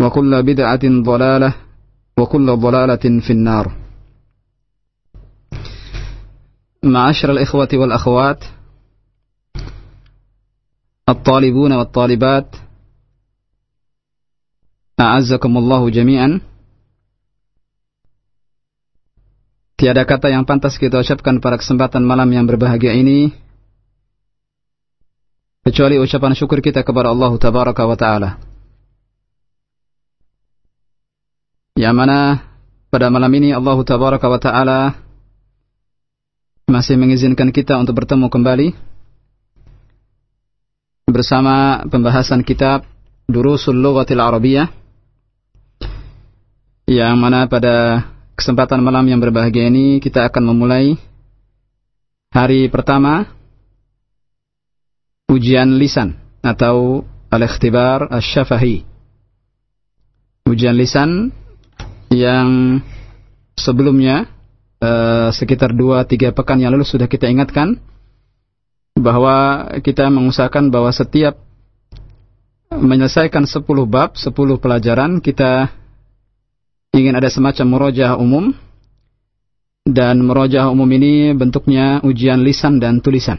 وكل بدعة ضلالة وكل ضلالة في النار معاشر الإخوة والأخوات الطالبون والطالبات أعزكم الله جميعا Tiada kata yang pantas kita ucapkan pada kesempatan malam yang berbahagia ini kecuali ucapan syukur kita kepada Allah Tabaraka wa Ta'ala. Yang mana pada malam ini Allah Tabaraka wa Ta'ala masih mengizinkan kita untuk bertemu kembali bersama pembahasan kitab Durusul Lughatil Arabiyah yang mana pada kesempatan malam yang berbahagia ini kita akan memulai hari pertama ujian lisan atau al-ikhtibar asy-syafahi. Ujian lisan yang sebelumnya eh, sekitar 2-3 pekan yang lalu sudah kita ingatkan bahwa kita mengusahakan bahwa setiap menyelesaikan 10 bab, 10 pelajaran kita ingin ada semacam merojah umum dan merojah umum ini bentuknya ujian lisan dan tulisan.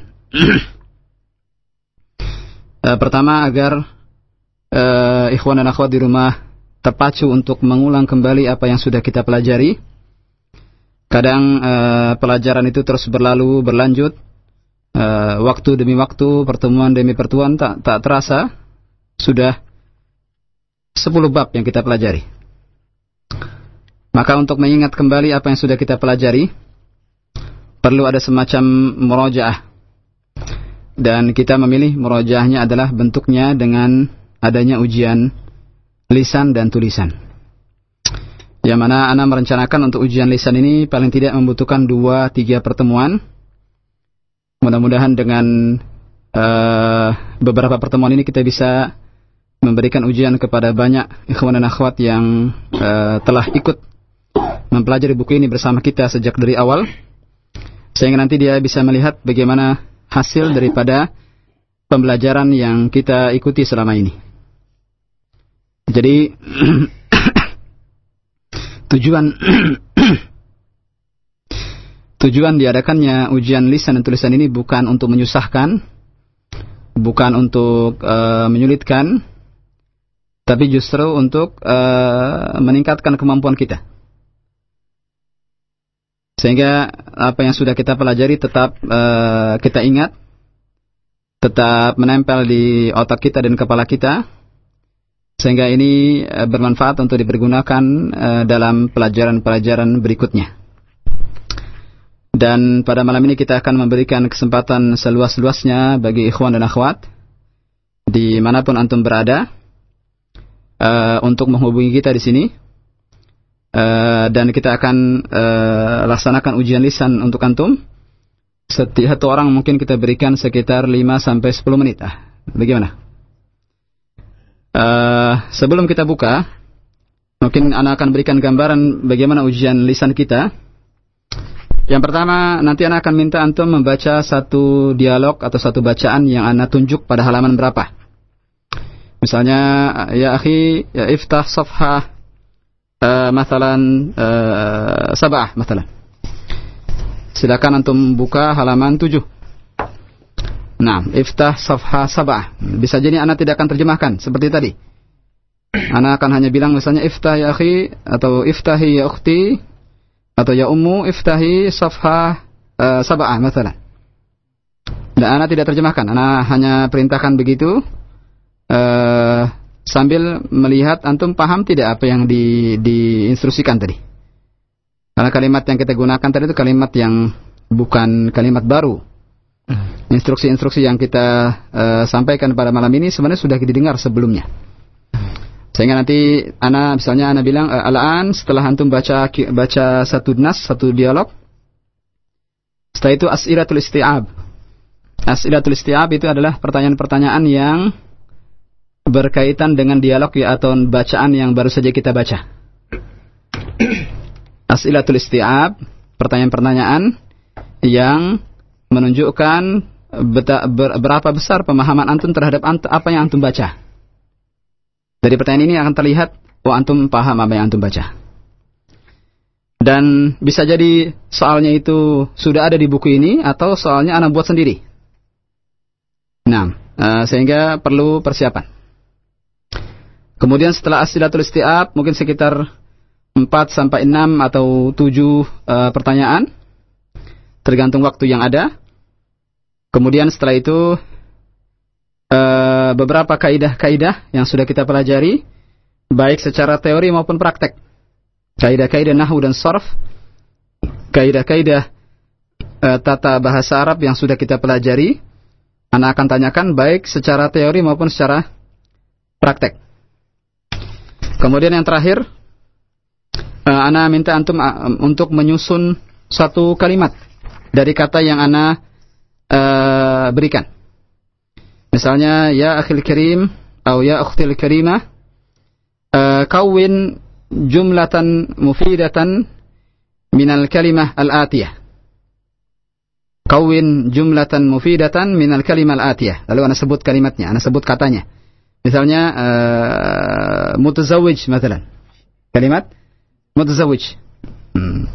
uh, pertama agar uh, ikhwan dan akhwat di rumah terpacu untuk mengulang kembali apa yang sudah kita pelajari. Kadang uh, pelajaran itu terus berlalu berlanjut, uh, waktu demi waktu, pertemuan demi pertemuan tak tak terasa sudah 10 bab yang kita pelajari. Maka untuk mengingat kembali apa yang sudah kita pelajari, perlu ada semacam murojaah. Dan kita memilih murojaahnya adalah bentuknya dengan adanya ujian lisan dan tulisan. Yang mana Anda merencanakan untuk ujian lisan ini paling tidak membutuhkan dua tiga pertemuan. Mudah-mudahan dengan uh, beberapa pertemuan ini kita bisa memberikan ujian kepada banyak ikhwan dan akhwat yang uh, telah ikut mempelajari buku ini bersama kita sejak dari awal sehingga nanti dia bisa melihat bagaimana hasil daripada pembelajaran yang kita ikuti selama ini. Jadi tujuan tujuan diadakannya ujian lisan dan tulisan ini bukan untuk menyusahkan, bukan untuk uh, menyulitkan, tapi justru untuk uh, meningkatkan kemampuan kita. Sehingga apa yang sudah kita pelajari tetap uh, kita ingat, tetap menempel di otak kita dan kepala kita, sehingga ini uh, bermanfaat untuk dipergunakan uh, dalam pelajaran-pelajaran berikutnya. Dan pada malam ini kita akan memberikan kesempatan seluas-luasnya bagi ikhwan dan akhwat di mana pun antum berada uh, untuk menghubungi kita di sini dan kita akan laksanakan ujian lisan untuk antum. Setiap satu orang mungkin kita berikan sekitar 5 sampai 10 menit. Ah, bagaimana? Uh, sebelum kita buka, mungkin Anda akan berikan gambaran bagaimana ujian lisan kita. Yang pertama, nanti Anda akan minta Antum membaca satu dialog atau satu bacaan yang Anda tunjuk pada halaman berapa. Misalnya, ya akhi, ya iftah safha uh, masalan uh, sabah, masalan. Silakan Antum buka halaman tujuh. Nah, iftah safha sabah. Bisa jadi Anda tidak akan terjemahkan, seperti tadi. Anda akan hanya bilang misalnya iftah ya akhi, atau iftahi ya ukhti, atau ya ummu iftahi safha uh, sab'ah misalnya. Dan ana tidak terjemahkan, ana hanya perintahkan begitu uh, sambil melihat antum paham tidak apa yang di diinstruksikan tadi. Karena kalimat yang kita gunakan tadi itu kalimat yang bukan kalimat baru. Hmm. Instruksi-instruksi yang kita uh, sampaikan pada malam ini sebenarnya sudah didengar sebelumnya. Sehingga nanti ana misalnya ana bilang e, alaan setelah antum baca baca satu nas, satu dialog. Setelah itu as'iratul isti'ab. As'iratul isti'ab itu adalah pertanyaan-pertanyaan yang berkaitan dengan dialog ya atau bacaan yang baru saja kita baca. As'ilatul isti'ab, pertanyaan-pertanyaan yang menunjukkan berapa besar pemahaman antum terhadap apa yang antum baca. Dari pertanyaan ini akan terlihat, oh antum paham apa yang antum baca. Dan bisa jadi soalnya itu sudah ada di buku ini atau soalnya anak buat sendiri. Nah, uh, sehingga perlu persiapan. Kemudian setelah asilatul istiab mungkin sekitar 4 sampai 6 atau 7 uh, eh, pertanyaan tergantung waktu yang ada. Kemudian setelah itu uh, beberapa kaidah-kaidah yang sudah kita pelajari baik secara teori maupun praktek. Kaidah-kaidah nahwu dan sorf, kaidah-kaidah uh, tata bahasa Arab yang sudah kita pelajari, Anda akan tanyakan baik secara teori maupun secara praktek. Kemudian yang terakhir, uh, Ana minta antum untuk menyusun satu kalimat dari kata yang Ana uh, berikan. Misalnya ya akhil karim atau ya ukhtil karimah uh, kawin jumlatan mufidatan minal kalimah al-atiyah. Kawin jumlatan mufidatan minal kalimah al-atiyah. Lalu anda sebut kalimatnya, anda sebut katanya. Misalnya uh, mutazawij misalnya. Kalimat mutazawij. Hmm.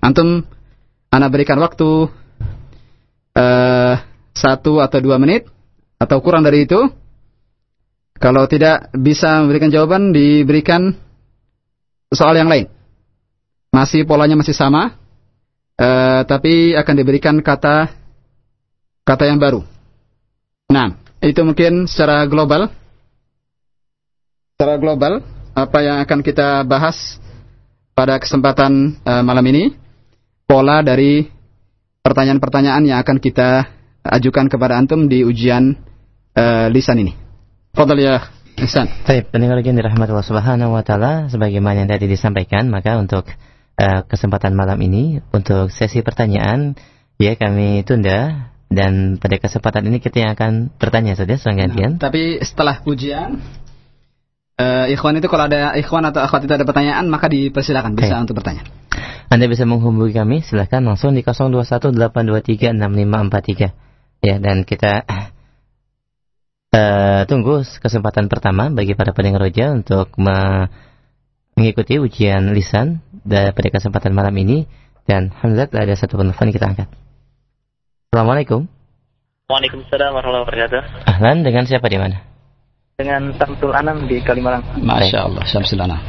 Antum anda berikan waktu uh, satu atau dua menit atau kurang dari itu. Kalau tidak bisa memberikan jawaban, diberikan soal yang lain. Masih polanya masih sama, uh, tapi akan diberikan kata kata yang baru. Nah, itu mungkin secara global. Secara global, apa yang akan kita bahas pada kesempatan uh, malam ini, pola dari pertanyaan-pertanyaan yang akan kita ajukan kepada antum di ujian uh, lisan ini. Fadal ya Ihsan. Baik, pendengar lagi dirahmati Allah Subhanahu wa taala sebagaimana yang tadi disampaikan, maka untuk uh, kesempatan malam ini untuk sesi pertanyaan ya kami tunda dan pada kesempatan ini kita yang akan bertanya saja selanjutnya. Nah, tapi setelah ujian uh, ikhwan itu kalau ada ikhwan atau akhwat itu ada pertanyaan maka dipersilakan bisa okay. untuk bertanya. Anda bisa menghubungi kami silahkan langsung di 0218236543. Ya, dan kita uh, tunggu kesempatan pertama bagi para pendengar roja untuk mengikuti ujian lisan pada kesempatan malam ini dan alhamdulillah ada satu penelpon kita angkat. Assalamualaikum. Waalaikumsalam warahmatullahi wabarakatuh. Ahlan, dengan siapa di mana? Dengan Samsul Anam di Kalimalang. Masya Allah, Samsul Anam.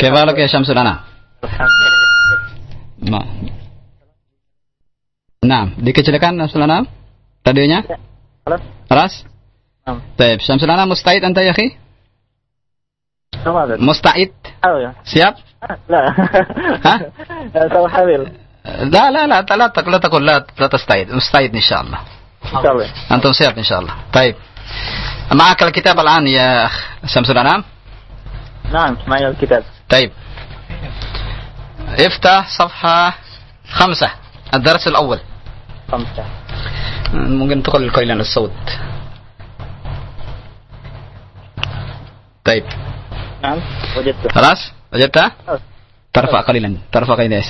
Kebalik ya Samsul Anam? Alhamdulillah. Nah, dikecilkan Samsul Anam? Radionya? Ya. Halo. خلاص؟ نعم. طيب شمس الأنا مستعد أنت يا أخي؟ مستعد؟ أيوه siap؟ لا ها؟ سوف حامل لا لا لا لا لا تقول لا لا تستعد مستعد إن شاء الله إن شاء الله أنتم siap إن شاء الله طيب معك الكتاب الآن يا أخ شمس الأنام؟ نعم معي الكتاب طيب افتح صفحة خمسة الدرس الأول. خمسة. ممكن تقلل قليلا الصوت. طيب. نعم وجدته خلاص؟ وجدتها خلاص ترفع قليلا ترفع قليلا يا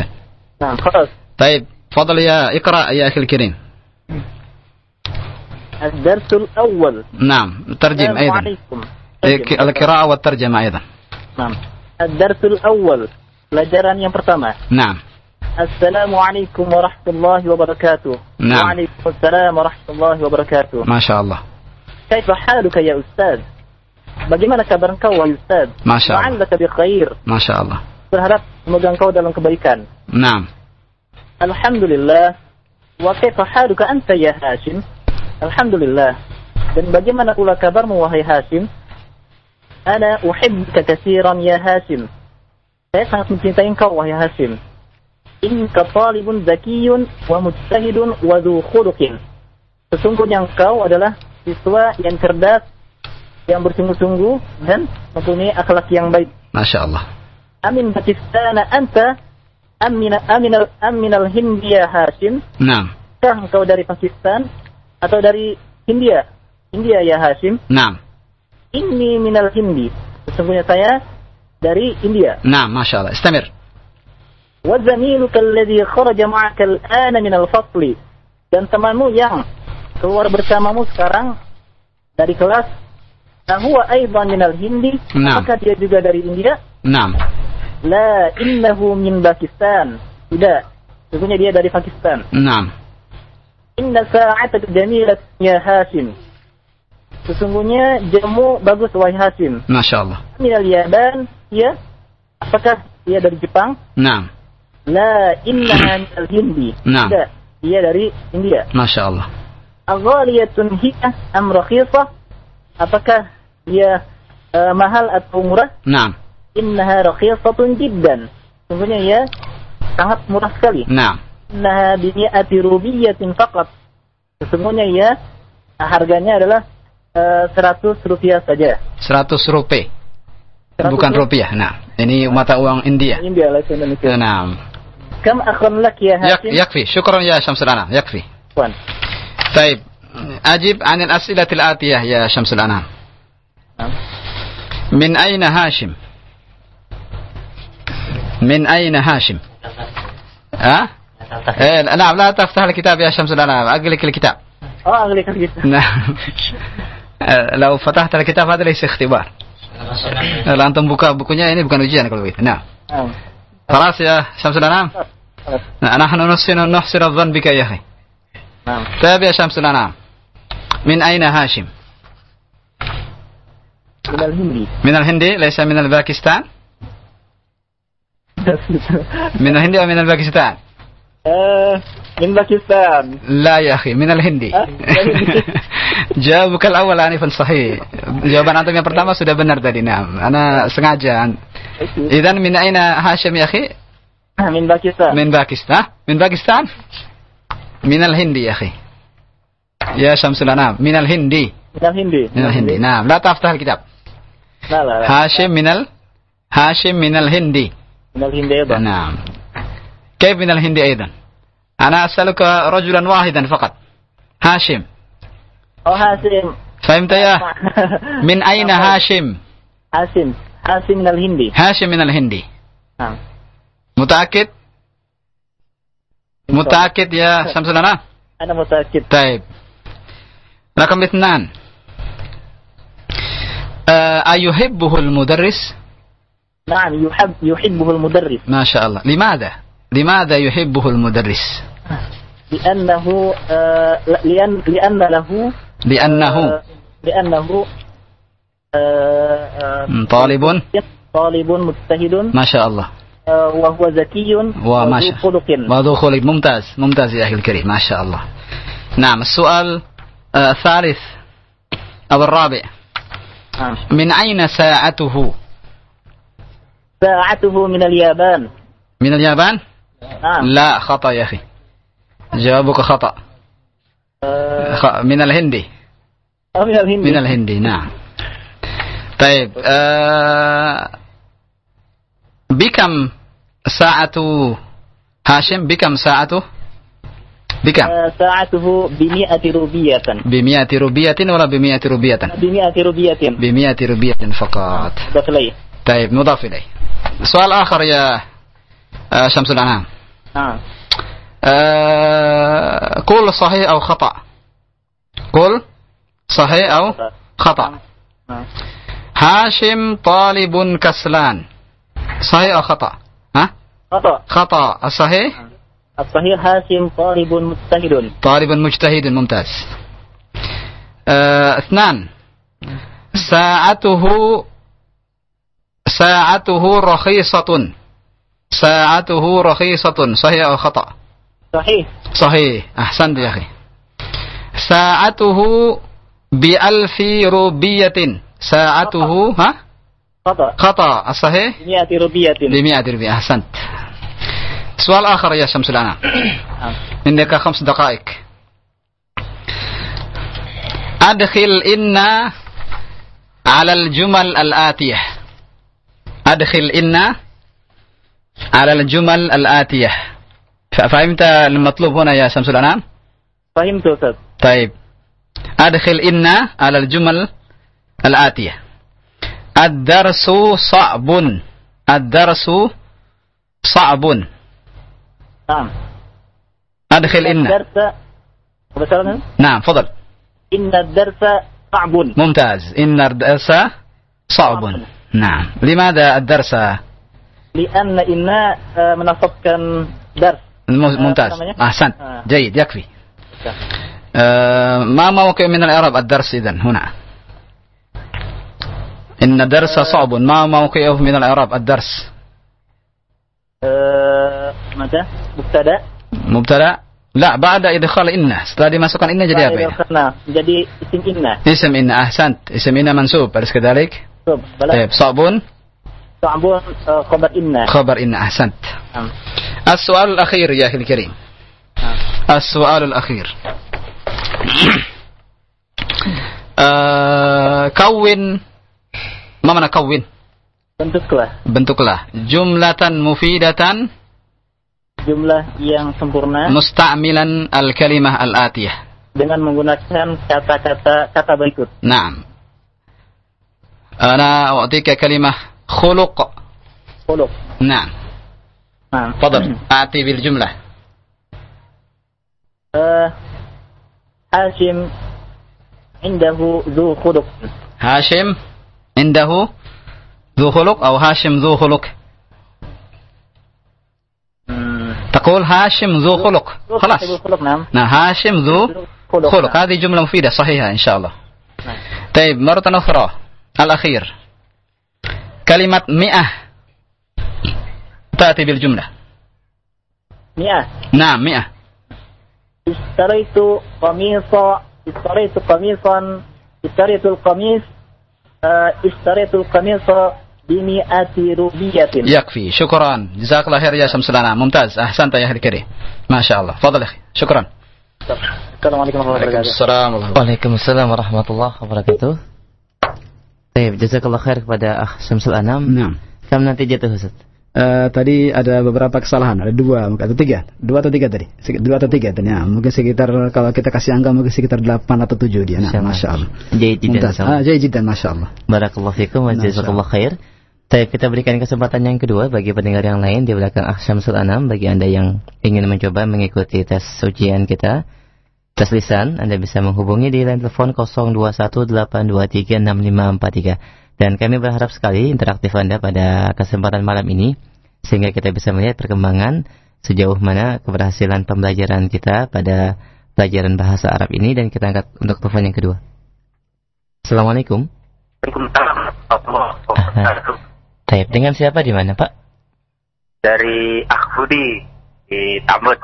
نعم خلاص. طيب فضل يا اقرأ يا أخي الكريم. الدرس الأول. نعم ترجم السلام أيضا. عليكم. القراءة والترجمة أيضا. نعم. الدرس الأول. Pelajaran yang pertama. Nah. Assalamualaikum warahmatullahi wabarakatuh. Nah. Waalaikumsalam warahmatullahi wabarakatuh. Masya Allah. Kaifa haluka ya Ustaz? Bagaimana kabar engkau wahai Ustaz? Masya Allah. Khair. Masya Allah. Berharap semoga engkau dalam kebaikan. Nah. Alhamdulillah. Wa kaifa haluka anta ya Hashim? Alhamdulillah. Dan bagaimana pula kabarmu wahai Hashim? Ana uhibbuka katsiran ya Hashim. Saya sangat mencintai engkau wahai Hasim. Inka talibun zakiyun wa mujtahidun wa khuluqin. Sesungguhnya engkau adalah siswa yang cerdas, yang bersungguh-sungguh dan mempunyai akhlak yang baik. Masya Allah. Amin batistana anta amina, amina, amina al Hindia ya Hasim. Naam. Kah engkau dari Pakistan atau dari Hindia? India ya Hasim. Naam. Ini minal Hindi. Sesungguhnya saya dari India. نعم ما شاء الله استمر وزميلك الذي خرج معك الآن من الفصل dan temanmu yang keluar bersamamu sekarang dari kelas huwa aidan min al-Hindi Nah. apakah dia juga dari India نعم la innahu min Pakistan tidak sesungguhnya dia dari Pakistan نعم inna sa'ataka jamilat ya Hashim sesungguhnya jamu bagus wahai Hashim ما شاء الله min Ya. Apakah dia dari Jepang? Nah. La inna al hindi. Nah. Tidak. Dia dari India. Masya Allah. Aghaliyatun hiya am rakhisah? Apakah dia uh, mahal atau murah? Nah. Innaha rakhisatun jiddan. Sungguhnya ya sangat murah sekali. Nah. Innaha bimi'ati rubiyatin faqat. Sesungguhnya ya harganya adalah eh, uh, 100 rupiah saja. 100 rupiah bukan rupiah nah ini mata uang India India lah Indonesia. نعم Kam akhan lak ya يك- Hashim? يكفي شكرا يا شمس الأنام يكفي Wan. طيب أجب عن الأسئلة الآتية يا شمس الأنام Nah. من أين هاشم من أين هاشم ها إيه نعم لا تفتح الكتاب يا شمس الأنام أقلك الكتاب Oh, agli gitu. نعم لو فتحت الكتاب هذا ليس اختبار Nah, lantung buka bukunya ini bukan ujian kalau begitu. Nah. Ah. salas ya Syamsul Anam. Ah. Ah. Nah, anak nusinu nuhsir adh-dhann bika ya akhi. Naam. Tabi ya Syamsul Anam. Min aina Hashim? Min al-Hindi. Min al-Hindi, laysa min al-Pakistan? Min al-Hindi atau min al-Pakistan? Eh, من باكستان لا يا أخي من الهندي Ah, dari- جوابك الأول آنفا صحيح jawaban antum yang pertama sudah benar tadi نعم أنا sengaja إذا من أين هاشم يا أخي من باكستان من باكستان من باكستان من الهندي يا أخي يا شمس الأنام من الهندي من الهندي من الهندي نعم لا تفتح الكتاب لا لا لا هاشم من ال هاشم من الهندي من الهندي أيضا نعم كيف من الهند أيضا أنا أسألك رجلا واحدا فقط. هاشم. Oh Hasim فهمت يا؟ من أين هاشم؟ Hasim Hasim من الهندي. هاشم من الهندي. نعم. متأكد؟ متأكد يا شمس الأنام أنا متأكد. طيب. رقم اثنان. آه، أيحبه المدرس؟ نعم يحب يحبه المدرس. ما شاء الله. لماذا؟ لماذا يحبه المدرس؟ لأنه آه لأن لأن له لأنه. آه لأنه آه طالب. طالب مجتهد. ما شاء الله. وهو ذكي. وذو خلق. وذو خلق. ممتاز. ممتاز يا أخي الكريم. ما شاء الله. نعم. السؤال الثالث أو الرابع. نعم. من أين ساعته؟ ساعته من اليابان. من اليابان؟ نعم. لا خطأ يا أخي. جوابك خطأ. من الهندي. آه، من الهند من الهندي نعم. طيب آه بكم ساعة هاشم؟ بكم ساعته بكم؟ آه ساعته بمئة روبية. بمئة روبية ولا بمئة روبية؟ بمئة روبية. بمئة روبية فقط. دخلي طيب مضاف إليه. سؤال آخر يا آه، شمس الأنام نعم. آه، قول صحيح أو خطأ. قل صحيح أو خطأ. هاشم طالب كسلان. صحيح أو خطأ؟ ها؟ خطأ. خطأ. الصحيح؟ الصحيح هاشم طالب مجتهد. طالب مجتهد ممتاز. آه، اثنان. ساعته ساعته رخيصة. ساعته رخيصة. صحيح أو خطأ؟ صحيح. صحيح. أحسنت يا أخي. ساعته بألف روبية. ساعته ها؟ خطأ. خطأ. الصحيح بمئة روبية. بمئة روبية. أحسنت. سؤال آخر يا شمس نعم. عندك خمس دقائق. أدخل إن على الجمل الآتية. أدخل إن على الجمل الآتية. فهمت المطلوب هنا يا شمس الأنام فهمت أستاذ. طيب. أدخل إن على الجمل الآتية. الدرس صعب. الدرس صعب. نعم. أدخل إن. الدرس نعم فضل إن الدرس صعب. ممتاز. إن الدرس صعب. صعب. نعم. لماذا الدرس؟ لأن إن آه، menasabkan درس الم- ممتاز namanya? أحسنت آه. جيد يكفي آه، ما موقع من الإعراب الدرس إذن هنا إن الدرس صعب ما موقعه من الإعراب الدرس آه، ماذا مبتدا مبتدا لا بعد إدخال إن setelah dimasukkan إن jadi apa ya karena jadi isim inna اسم إن أحسنت اسم إن منسوب أليس كذلك Sub, balas طيب صعب صعبون آه، خبر inna خبر إن أحسنت نعم. السؤال الأخير يا أخي الكريم نعم. السؤال الأخير آه، كون ما معنى كون bentuklah bentuklah jumlatan mufidatan jumlah yang sempurna musta'milan al-kalimah al-atiyah dengan menggunakan kata-kata kata berikut نعم أنا أعطيك كلمة خلق khuluq نعم. تفضل. أعطي بالجملة. آه، Hashim indahu ذو khuluq هاشم عنده ذو خلق أو هاشم ذو خلق. تقول هاشم ذو خلق. خلاص. نعم. نعم هاشم ذو خلق. هذه جملة مفيدة صحيحة إن شاء الله. نعم. طيب مرة أخرى. الأخير. كلمة مئة. تأتي بالجملة Mi'ah نعم مئة اشتريت قميصا اشتريت قميصا اشتريت القميص آه، اشتريت القميص بمئة روبية يكفي شكرا جزاك الله خير يا شمس الأنام ممتاز أحسنت يا أخي الكريم ما شاء الله فضل أخي شكرا السلام عليكم ورحمة الله عليكم وبركاته السلام ورحمة الله Waalaikumsalam warahmatullahi wabarakatuh. Baik, jazakallah khair kepada Akh Syamsul Anam. Nah, Kam nanti jatuh Ustaz. eh, tadi ada beberapa kesalahan, ada dua atau tiga, dua atau tiga tadi, dua atau tiga tadi. Nah, mungkin sekitar kalau kita kasih angka mungkin sekitar delapan atau tujuh dia. Nah, masya Allah. Mumtaz. Ah, masya Allah. Barakallahu fikum wa jazakallah khair. Baik, kita berikan kesempatan yang kedua bagi pendengar yang lain di belakang Akh Syamsul Anam bagi Anda yang ingin mencoba mengikuti tes ujian kita. Tes lisan, Anda bisa menghubungi di line telepon 0218236543. Dan kami berharap sekali interaktif Anda pada kesempatan malam ini sehingga kita bisa melihat perkembangan sejauh mana keberhasilan pembelajaran kita pada pelajaran bahasa Arab ini dan kita angkat untuk telepon yang kedua. Assalamualaikum. Waalaikumsalam. Taib, dengan siapa di mana, Pak? Dari Akhbudi di Tambut.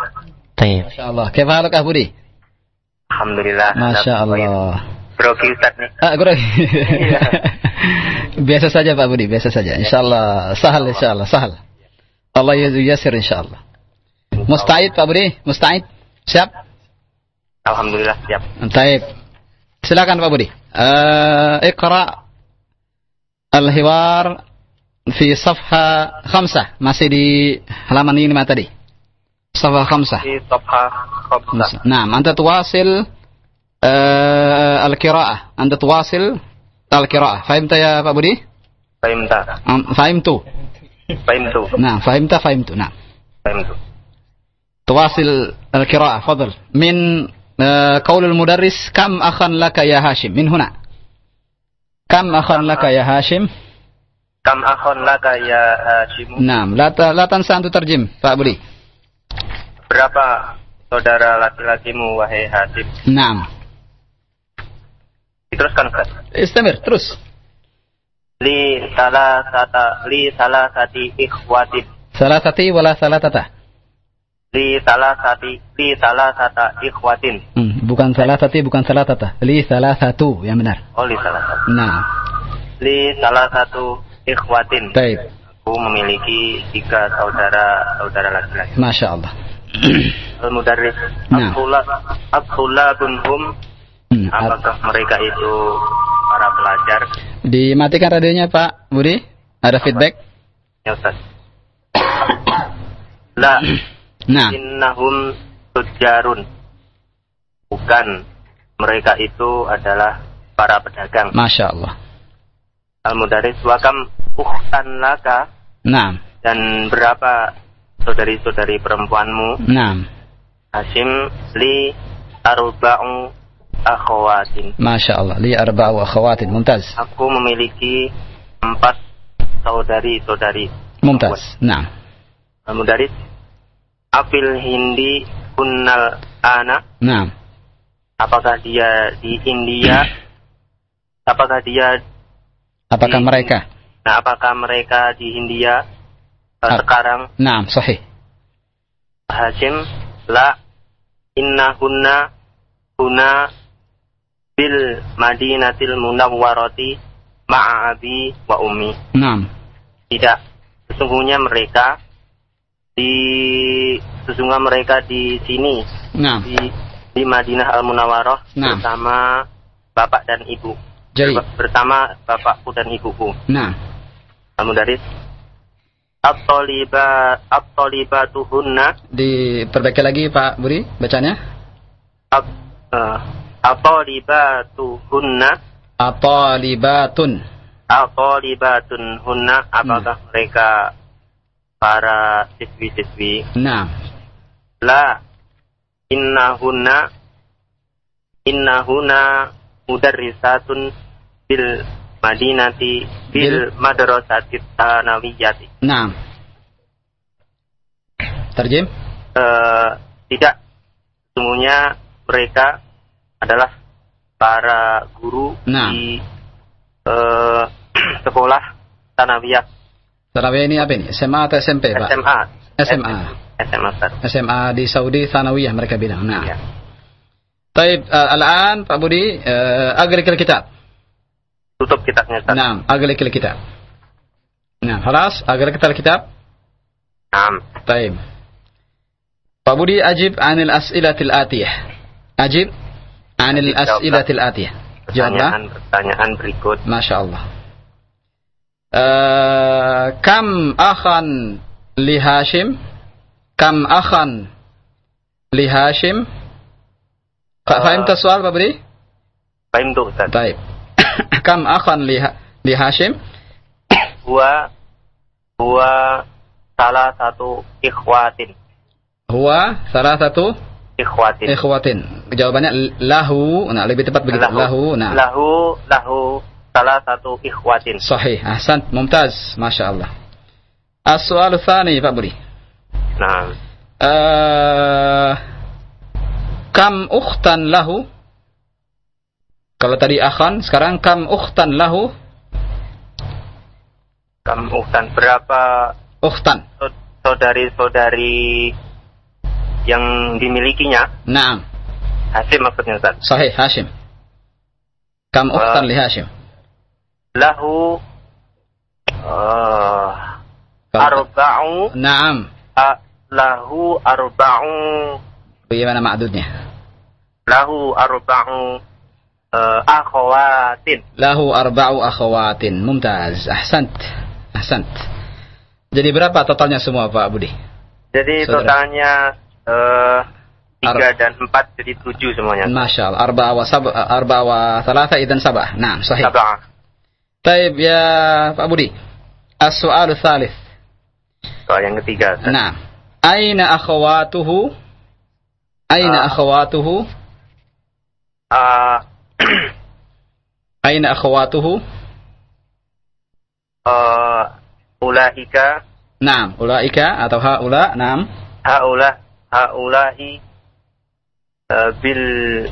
Taib. Masya Allah. Kefaluk ah Budi? Alhamdulillah. Masya Allah grogi Ustaz nih. Ah, grogi. Iya. biasa saja Pak Budi, biasa saja. Insyaallah sahal insyaallah sahal. Allah yasir insyaallah. Musta'id Pak Budi, musta'id. Siap? Alhamdulillah siap. Baik. Silakan Pak Budi. Uh, Iqra Al-Hiwar fi safha khamsa Masih di halaman ini tadi. Safha khamsa. Di safha khamsa. Nah, anta tuasil آه القراءة أنت تواصل القراءة فهمت يا أبو بودي Fahimta. Um, fahimtu. Fahimtu. Nah, fahimta fahimtu. Nah. Fahimtu. تواصل القراءة فضل من آه، قول المدرس كم أخا لك يا هاشم من هنا كم أخا لك يا هاشم Kam akhon laka ya Hashim. نعم لا ت- لا تنسى أن تترجم Pak Budi Berapa saudara laki-lakimu wahai Hashim? نعم Diteruskan, Ustaz. Istamir, terus. Li salah sata, li salah sati ikhwatin. Salah sati wala salah tata. Li salah sati, li salah sata ikhwatin. Hmm, bukan salah sati, bukan salah tata. Li salah satu, yang benar. Oh, li salah satu. Nah. Li salah satu ikhwatin. Baik. Aku memiliki tiga saudara saudara laki-laki. Masya Allah. Al-Mudarris. Nah. Abdullah, Abdullah bin Hum, Apakah mereka itu para pelajar? dimatikan radionya Pak Budi ada feedback Ya Ustaz. La nah innahum tujarun. Bukan. Mereka itu adalah para pedagang. Masya Allah Al-Mudaris wakam uhtan laka Nah dan berapa saudari-saudari perempuanmu nah Hashim li arba'u akhawatin. Masya Allah. Li arba wa akhawatin. Mumtaz. Aku memiliki empat saudari-saudari. mumtaz. Nah. Al-Mudaris Afil Hindi kunnal ana. Nah. Apakah dia di India? Apakah dia apakah Di- mereka? Nah apakah mereka di India? Uh, sekarang? Nah sahih. Hashim la innahunna huna bil madinatil munawwarati ma'a abi wa ummi. Nah tidak. Sesungguhnya mereka di sesungguhnya mereka di sini. Nah di di Madinah Al Munawwaroh Nah. bersama bapak dan ibu. Jadi. Bersama bapakku dan ibuku. Nah Al Mudaris At-taliba at-talibatuhunna. Diperbaiki lagi Pak Budi bacanya at uh, at-talibatuhunna. Atalibatun at-talibatun. Hunna apakah mereka para siswi-siswi? Nah la. Innahunna. Innahunna mudarrisatun bil madinati bil madrasati tanawiyati. Nah terjem Eh, tidak. Sesungguhnya mereka adalah para guru Nah. di eh, sekolah tanawiyah Tarawih ini apa ini SMA atau SMP Pak SMA SMA SMA Ustaz. SMA di Saudi Thanawiyah mereka bilang nah Ya. طيب آه الآن Pak Budi آه أغلق الكتاب tutup kitabnya Ustaz. نعم أغلق الكتاب نعم خلاص أغلقت الكتاب Naam. طيب Pak Budi أجب عن الأسئلة الآتية أجب Anil as'ilatil atiyah. Ah. Pertanyaan berikut. Masya Allah. Uh, kam akhan li Hashim? Kam akhan li Hashim? Uh, Fahim eh, soal Pak Budi? Fahim tuh Ustaz. Baik. kam akhan li, li Hashim? Hua. Hua salah satu ikhwatin. Hua salah satu ikhwatin. Ikhwatin. Jawabannya lahu. Nah, lebih tepat begitu. Lahu. lahu nah. Lahu, lahu salah satu ikhwatin. Sahih. Ahsan. Mumtaz. Masya Allah. As-soal Pak Budi. Nah. Uh, kam ukhtan lahu? Kalau tadi akhan, sekarang kam ukhtan lahu? Kam ukhtan berapa? Ukhtan. Saudari-saudari yang dimilikinya? Naam. Hasim maksudnya Ustaz. sahih Hashim kam ukhtan li Hashim Lahu uh, arba'u. Naam. A- lahu arba'u. Bagaimana ma'dudnya? Lahu arba'u uh, akhawatin. lahu arba'u akhawatin. Mumtaz. Ahsant. Ahsant. Jadi berapa totalnya semua Pak Budi? Jadi Saudara. totalnya eh, tiga dan empat jadi tujuh semuanya. Masya Allah arba'a wa sab arba'a wa thalatha idan sabah Naam sahih Sabah. Taib ya Pak Budi. As-soal tsalits. Soal yang ketiga. Ustaz. Nah, aina akhawatuhu? Aina Ah. akhawatuhu? Ah, Aina akhawatuhu? eh, ulaika Naam, ulaika atau haula, naam. haula haulahi eh, bil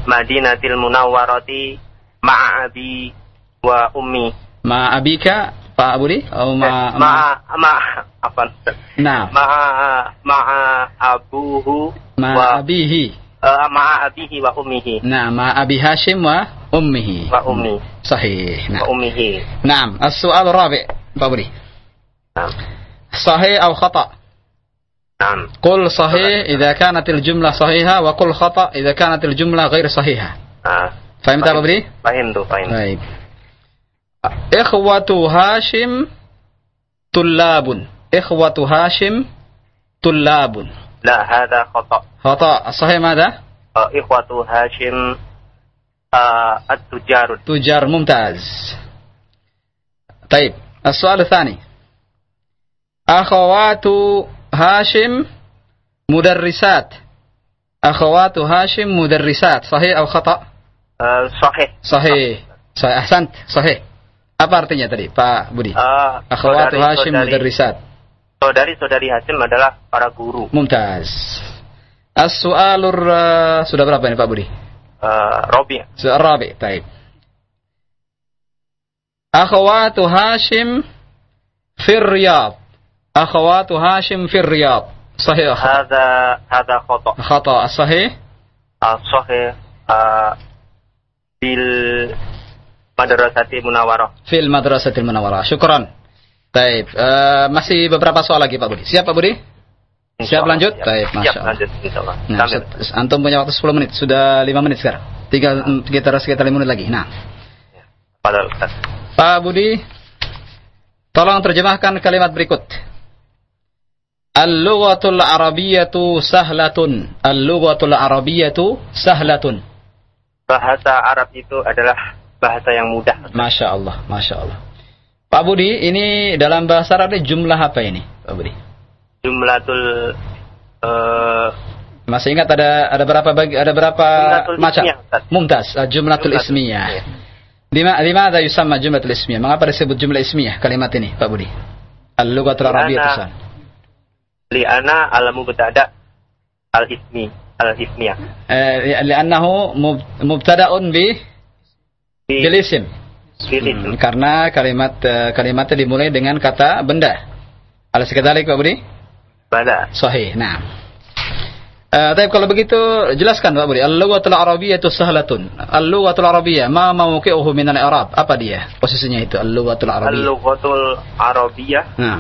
madinatil munawwarati ma'a abi wa ummi Ma abika Pak Budi? Oh, ma, Eh, ma, ma'a ma'a apa naam. ma'a ma'a abuhu Ma wa abihi. eh, ma'a abihi wa ummihi Nah, ma abi Hashim wa ummihi. wa ummi Sahih. wa Nah. ummihi Naam, as-su'al rabi' Pak Budi. Naam. Sahih atau khata'? Naam. قل صحيح إذا كانت الجملة صحيحة وقل خطأ إذا كانت الجملة غير صحيحة Nah, فهمت أبو بدري؟ fahim tuh, fahim. طيب إخوة هاشم طلاب إخوة هاشم طلاب La hadha khata. خطأ الصحيح ماذا؟ Uh, ikhwatu Hashim uh, at-tujarun. تجار ممتاز طيب السؤال الثاني أخوات Hashim mudarrisat. Akhawatu Hashim mudarrisat. Sahih atau khata? Uh, sahih. Sahih. Sahih. Ahsan. Sahih. Apa artinya tadi, Pak Budi? Eh, uh, Akhawatu saudari, Hashim saudari, mudarrisat. Saudari-saudari Hashim adalah para guru. Mumtaz. As-su'alur uh, sudah berapa ini Pak Budi? Uh, Robi. Rabi, baik. Akhawatu Hashim Firyab Akhwatu Hashim fir Riyadh. Sahih? Hadha hadha khata. Uh, sahih uh, bil madrasati munawwarah. Fil madrasatil munawwarah. Syukran. Baik. Uh, masih beberapa soal lagi Pak Budi. Siap Pak Budi? Siap lanjut? Siap. Baik, Masya Siap Allah. lanjut insyaallah. Nah. Ustaz, antum punya waktu 10 menit, sudah 5 menit sekarang. Tiga, sekitar sekitar 5 menit lagi. Nah, Pada Ustaz. Pak Budi, tolong terjemahkan kalimat berikut. Al-lughatul arabiyyatu sahlatun. Al-lughatul arabiyyatu sahlatun. Bahasa Arab itu adalah bahasa yang mudah. Masya Allah, Masya Allah. Pak Budi, ini dalam bahasa Arab ini jumlah apa ini, Pak Budi? Jumlatul uh, Masih ingat ada ada berapa bagi ada berapa macam? Mumtaz, uh, jumlatul Jumlatul ismiyah. Lima lima ada yusamma jumlatul ismiyah. Mengapa disebut jumlah ismiyah kalimat ini, Pak Budi? Al-lughatul arabiyyah li'ana al-mubtada al-ismi al-ismiyah. eh, li'annahu mub- mubtada'un bi bil isim. Hmm, karena kalimat eh, kalimatnya dimulai dengan kata benda. Alas sekadalik Pak Budi? Bala. Sahih. Nah. Eh, tapi kalau begitu jelaskan Pak Budi. Al-lughatul arabiyyah itu sahlatun. Al-lughatul arabiyyah ma mawqi'uhu min al-i'rab? Apa dia? Posisinya itu al-lughatul arabiyyah. Al-lughatul Arabiyah Nah,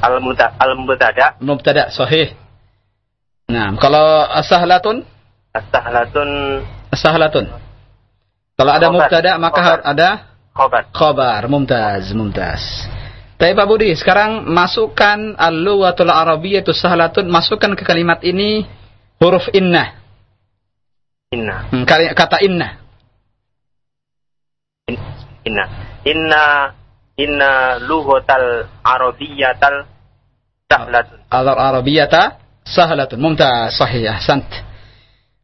al-muta- al-mubtada mubtada sahih. Nah, kalau sahlatun as-sahlatun sahlatun. Kalau ada Khobar. mubtada maka Khobar. harus ada khabar. khabar. Mumtaz, mumtaz. Tapi Pak Budi, sekarang masukkan arabiyyah itu sahlatun, masukkan ke kalimat ini huruf inna. Inna. Hmm, kata inna. In- Inna. Inna inna lughatal arabiyyatal sahlatun. Al-arabiyyata sahlatun. Mumtaz, sahih, ahsant.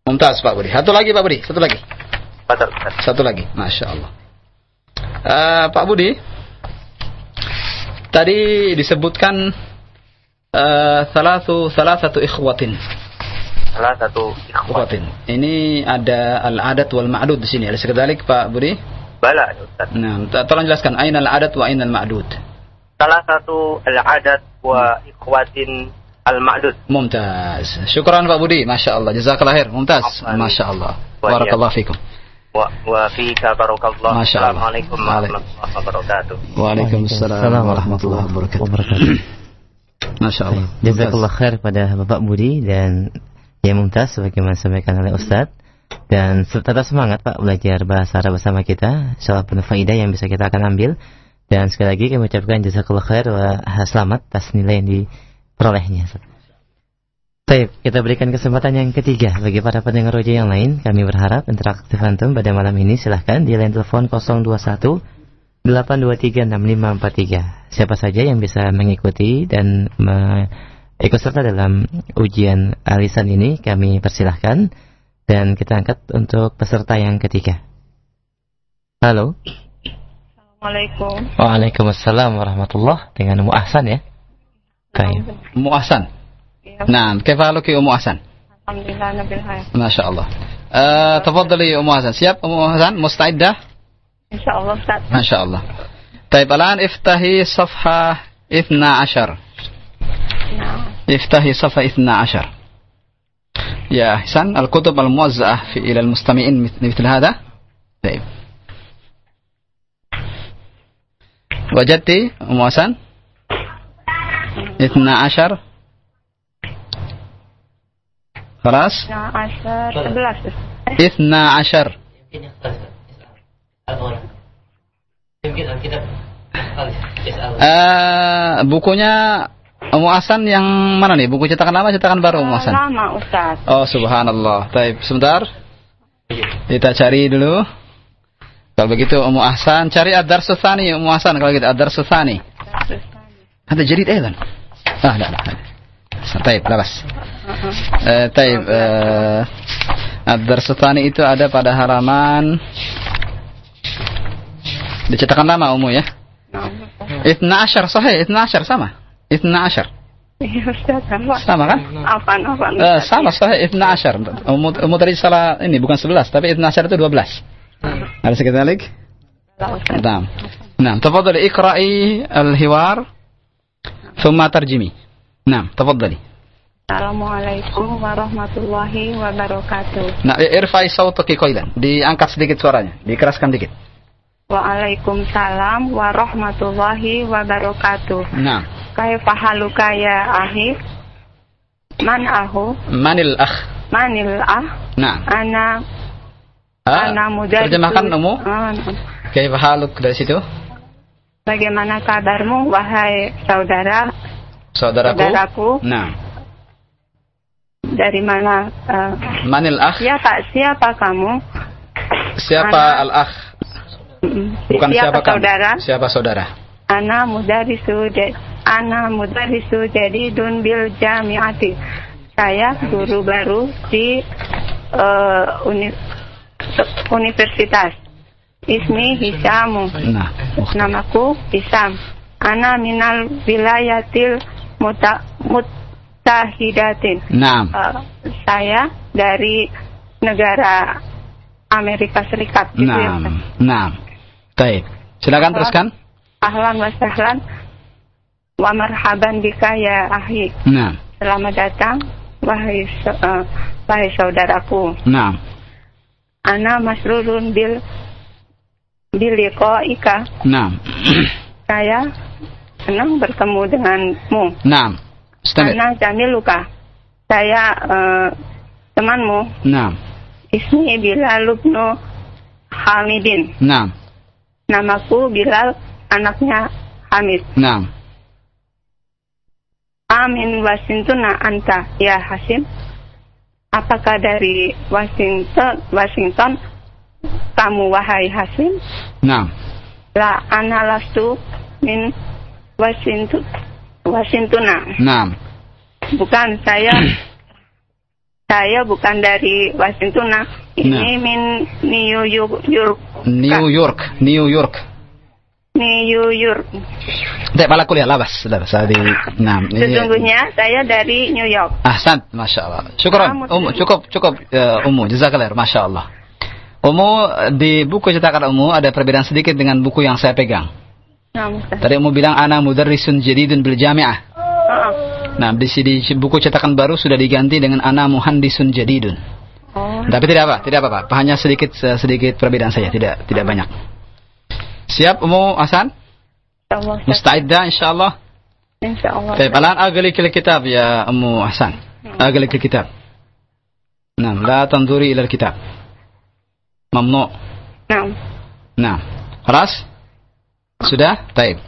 Mumtaz Pak Budi. Satu lagi Pak Budi, satu lagi. Betul, Ustaz. Satu lagi, Masya Allah. Eh, Pak Budi, tadi disebutkan eh, salah satu salah satu ikhwatin. Salah satu ikhwat. Ikhwatin. Ini ada al-adat wal ma'dud di sini. Ada sekadalik Pak Budi? Bala, ya, Ustaz. Nah, tolong jelaskan aina al-adat wa aina al-ma'dud. Salah satu al-adat wa ikhwatin al-ma'dud. Mumtaz. Syukran Pak Budi. Masya Allah. Jazakallah khair. Mumtaz. Masya Allah. Wa Barakallah fikum. Wa wa fika barakallah. Masya Allah. Assalamualaikum warahmatullahi wabarakatuh. Waalaikumsalam warahmatullahi wabarakatuh. Masya Allah. Jazakallah khair pada Bapak Budi dan ya Mumtaz sebagaimana disampaikan oleh Ustadz dan tetap semangat Pak belajar bahasa Arab bersama kita insyaallah penuh faidah yang bisa kita akan ambil dan sekali lagi kami ucapkan jazakallah khair wa selamat atas nilai yang diperolehnya. Baik, kita berikan kesempatan yang ketiga bagi para pendengar roja yang lain. Kami berharap interaktif antum pada malam ini silahkan di line telepon 021 823 6543. Siapa saja yang bisa mengikuti dan ikut serta dalam ujian alisan ini kami persilahkan dan kita angkat untuk peserta yang ketiga. Halo. Assalamualaikum. Waalaikumsalam warahmatullah dengan Mu Ahsan ya. Baik. Mu Ahsan. Ya. Nah, kefaluki Mu Ahsan? Alhamdulillah nabil hayat. Masya Allah. Uh, eh, tafadhali Ummu Ahsan. Siap Ummu Hasan? Mustaidah? Insyaallah Ustaz. Masyaallah. Taib alan iftahi safha 12. Nah. Iftahi safha 12. يا حسن الكتب الموزعة في إلى المستمعين مثل هذا طيب وجدتي أم حسن 12 خلاص عشر sebelas اثنا عشر Uh, bukunya Umu Asan yang mana nih? Buku cetakan lama, cetakan baru Umu Asan? Lama Ustaz. Oh subhanallah. Baik, sebentar. Kita cari dulu. Kalau begitu Umu Ahsan, cari Adar Susani Umu Ahsan kalau gitu Adar Susani. Ada jadi أيضا. Ah, لا لا. Baik, lepas. Eh, taib. Eh, Ad-Darsutani itu ada pada halaman dicetakan lama umum ya. Itna ashar sahih, itna ashar sama. 12 sama kan? Afan, afan. Uh, sama, saya Ashar. Umum dari salah ini bukan 11, tapi 12 itu 12. Ada sekitar lagi? Nah, nah, tafadhali iqra'i al-hiwar thumma tarjimi. Nah, tafadhali. Assalamualaikum warahmatullahi wabarakatuh. Nah, irfai sautaki qailan. Diangkat sedikit suaranya, dikeraskan dikit. Waalaikumsalam warahmatullahi wabarakatuh. Nah. Kaifa haluka ya ahi? Man ahu? Manil akh? Manil ah? Nah. Ana Ah, Ana muda terjemahkan umu. Ah, Kaifa haluk dari situ? Bagaimana kabarmu wahai saudara Saudaraku. saudaraku? Nah. Dari mana? Uh, Manil akh? siapa siapa kamu? Siapa Ana- al-akh? Mm, Bukan siapa, kamu. saudara? Siapa saudara? Ana mudarisu ja- ana mudarisu jadi dun bil jamiati. Saya guru baru di eh, uni- universitas. Ismi Hisamu. Nah. Namaku Hisam. Ana minal wilayatil muta, mutahidatin. Nah. Eh, saya dari negara Amerika Serikat. gitu ya, Nah. Ustaz. Nah. Baik. Silakan teruskan. Ahlan wa sahlan wa marhaban bika ya ahi. Nah. Selamat datang wahai eh, wahai saudaraku. Nah. Ana masrurun bil bil ika. Nah. Saya senang bertemu denganmu. Nah. Istamir. Ana jamiluka. Saya eh, temanmu. Nah. Ismi Bilal Lubnu Hamidin. Nah. Namaku Bilal, anaknya Hamid. Nah. Amin Wasintuna anta ya Hasim. Apakah dari Washington Washington kamu wahai Hasim? Nah. La ana lastu min Washington Washingtona. Nah. Bukan saya saya bukan dari Washington. Ini Nah. min New York New York. New York. New York. Tidak, pala kuliah labas, labas. Di, nah, Sesungguhnya saya dari New York. Ahsan, masya Allah. Kamu Umu, cukup, cukup, uh, Umu, jazakallah, masya Allah. Umu di buku cetakan Umu ada perbedaan sedikit dengan buku yang saya pegang. Nah. Tadi Umu bilang ana mudarrisun jadidun bil jami'ah. Oh, Nah, di sini buku cetakan baru sudah diganti dengan ana muhandisun jadidun. oh. Tapi tidak apa, tidak apa, Pak. Hanya sedikit sedikit perbedaan saja, tidak tidak banyak. Siap Umu Hasan? Mustaidah, insyaallah. Insyaallah. Baik, balan agli kitab ya Umu Hasan. Hmm. Agli kitab. Naam, la tanduri ila kitab. Mamnu. Naam. Naam. Kelas? Sudah? Baik.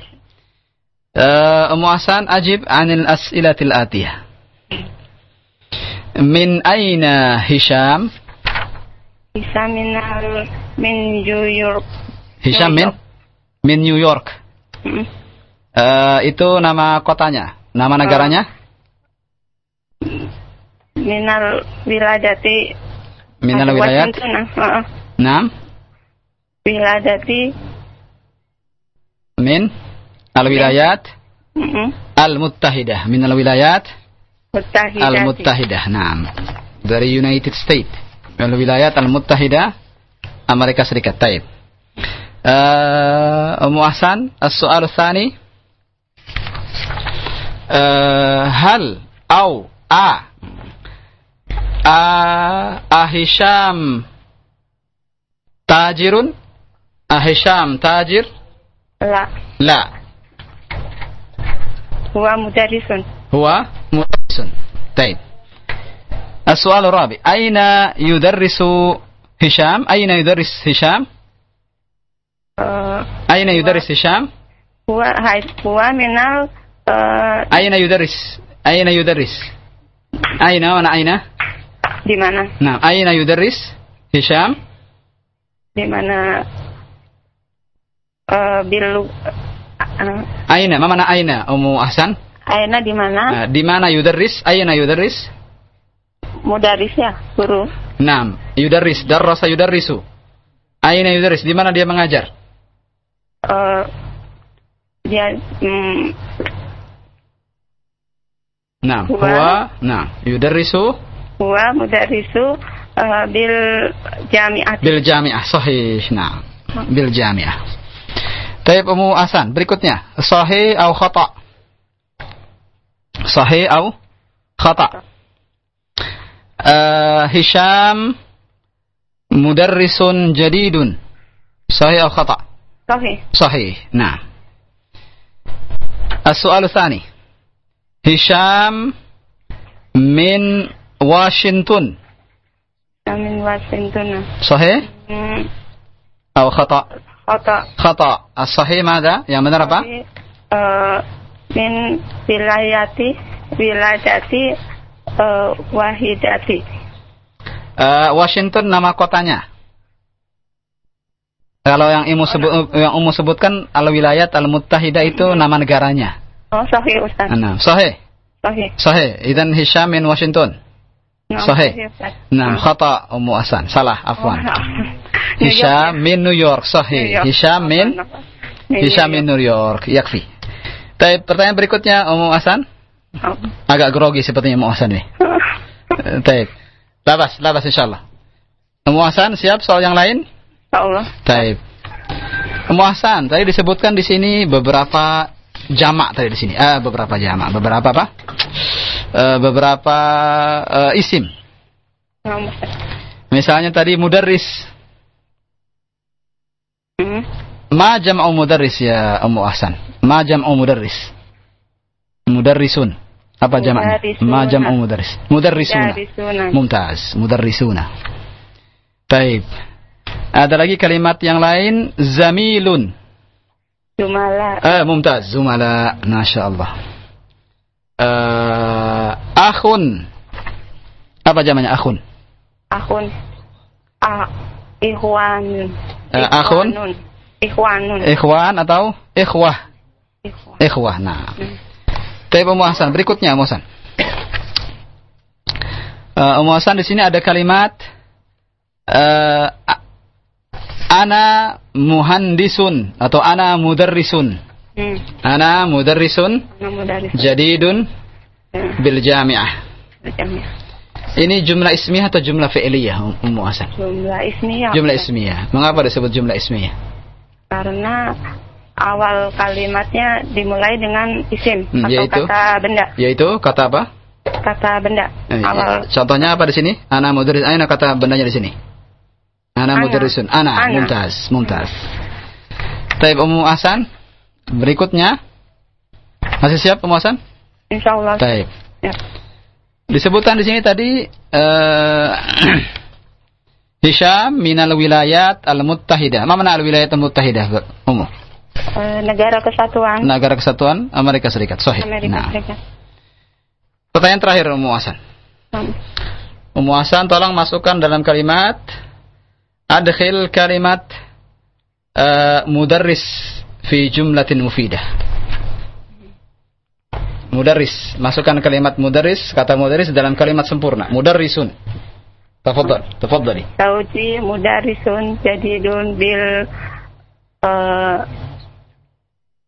Eh, uh, Hasan ajib anil as'ilatil atiyah. Min aina Hisham? Hisham min min Hisham min? Min New York. Mm. Eh, itu nama kotanya. Nama negaranya? Minal wiladati. Minal wilayat. Washington. ah. Heeh. Naam. Wiladati. Min al wilayat Mm-mm. al muttahidah. Min al wilayat Muttahidati. al muttahidah. Naam. Dari United States. Al wilayat al muttahidah Amerika Serikat. Taib Uh, Ummu Ahsan, السؤال الثاني uh, هل أو A A Ahisham tajirun Ahisham tajir La. La Huwa mudarrisun. هو مدرس طيب السؤال الرابع أين يدرس هشام أين يدرس هشام Eh, أين يدرس هشام huwa hai huwa minal eh, أين يدرس أين يدرس أين وأنا أين di mana? نعم أين يدرس هشام Di mana eh bil eh, أين ما معنى أين أم أحسن Aina di mana? آه، di mana يدرس أين يدرس Mudaris ya, guru. نعم يدرس درس يدرس أين يدرس di mana dia mengajar Eh, ya mm, nah huwa, huwa nah yudarrisu huwa mudarrisu uh, eh, bil jami'ah. Bil jami'ah sahih. Nah hmm. bil jami'ah. Taib Umu Asan berikutnya. Sahih atau khata? Sahih atau khata? Uh, Hisham mudarrisun jadidun. Sahih atau khata? Sahih. صحيح نعم السؤال الثاني هشام من واشنطن Min Washington. صحيح Hmm, أو خطأ kota خطأ الصحيح ماذا yang benar apa Sahih, eh, min wilayati wilayati eh, wahidati. Eh, Washington nama kotanya Kalau yang imu sebut yang umum sebutkan al wilayat al muttahidah itu nama negaranya Oh, sahih Ustaz. nah sahih Sahih. sahih idan Hisham min Washington Nah, Sahih. Nah khata Ummu Hasan salah Oh, afwan New Hisham York. min New York sahih. Hisham min New Hisham York. min New York yakfi Baik, pertanyaan berikutnya Ummu Hasan Oh. agak grogi sepertinya Ummu Hasan nih Eh, Baik. Labas, labas insyaallah. Ummu Hasan siap soal yang lain? Allah. Taib. Ummu Hasan, tadi disebutkan di sini beberapa jamak tadi di sini. Eh, beberapa jamak, beberapa apa? Eh, beberapa eh, isim. Ya. Misalnya tadi mudarris. Hmm. Ma jam'u mudarris ya Ummu Hasan? Ma jam'u mudarris? Mudarrisun. Apa jamaknya? Ma jam'u mudarris? Mudarrisuna. Mumtaz, mudarrisuna. Taib. Ada lagi kalimat yang lain zamilun. Jumala. Eh, mumtaz, zumala, masya Allah. Eh, akhun. Apa jamannya akhun? Akhun. Ah. Ikhwanun. Eh, akhun? Ikhwanun. Ikhwan atau ikhwah? Ikhwan. Ikhwah, nah. Hmm. Taib Ummu Hasan, berikutnya Ummu Hasan. Eh, Hasan di sini ada kalimat a- ana muhandisun atau ana mudarrisun. Hmm. Ana mudarrisun dari jadidun bil jami'ah. Jumlah Ini jumlah ismiyah atau jumlah fi'liyah Um- Ummu Hasan? Jumlah ismiyah. Jumlah ismiyah. Mengapa disebut jumlah ismiyah? Karena awal kalimatnya dimulai dengan isim Hmm, atau yaitu? kata benda. Yaitu kata apa? Kata benda. Eh, awal Contohnya apa di sini? Ana mudarris. Aina kata bendanya di sini? Ana mudarrisun. Ana. Ana. Mumtaz. Mumtaz. Taib Ummu Hasan. Berikutnya. Masih siap Ummu Hasan? insya Allah. Taib. Ya. Disebutkan di sini tadi eh Hisham minal wilayat al-muttahidah. Apa mana al-wilayat al-muttahidah? Ummu. Eh, negara kesatuan Negara Kesatuan Amerika Serikat. Sahih. Amerika Nah. Serikat. Pertanyaan terakhir Ummu Hasan. Ummu Hasan tolong masukkan dalam kalimat adkhil kalimat uh, mudarris fi jumlatin mufidah. Mudarris, masukkan kalimat mudarris, kata mudarris dalam kalimat sempurna. Mudarrisun. Tafadhal, tafadhali. Zauji mudarisun jadidun bil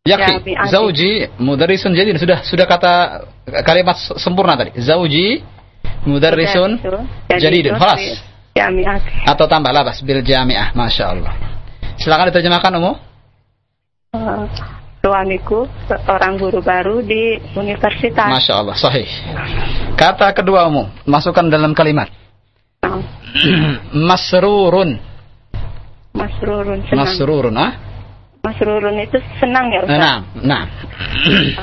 Yakfi, Jami'ah. zauji mudarrisun jadi sudah sudah kata kalimat sempurna tadi. Zauji mudarrisun jadidun. Khalas. Bil Jami'at. Atau tambah labas bil jami'ah. Masya Allah. Silakan diterjemahkan Umu. Eh, suamiku seorang guru baru di universitas. Masya Allah, sahih. Kata kedua Umu, masukkan dalam kalimat. Naam. Masrurun. Masrurun senang. Masrurun, ah? Masrurun itu senang ya Ustaz. Nah, nah. Eh,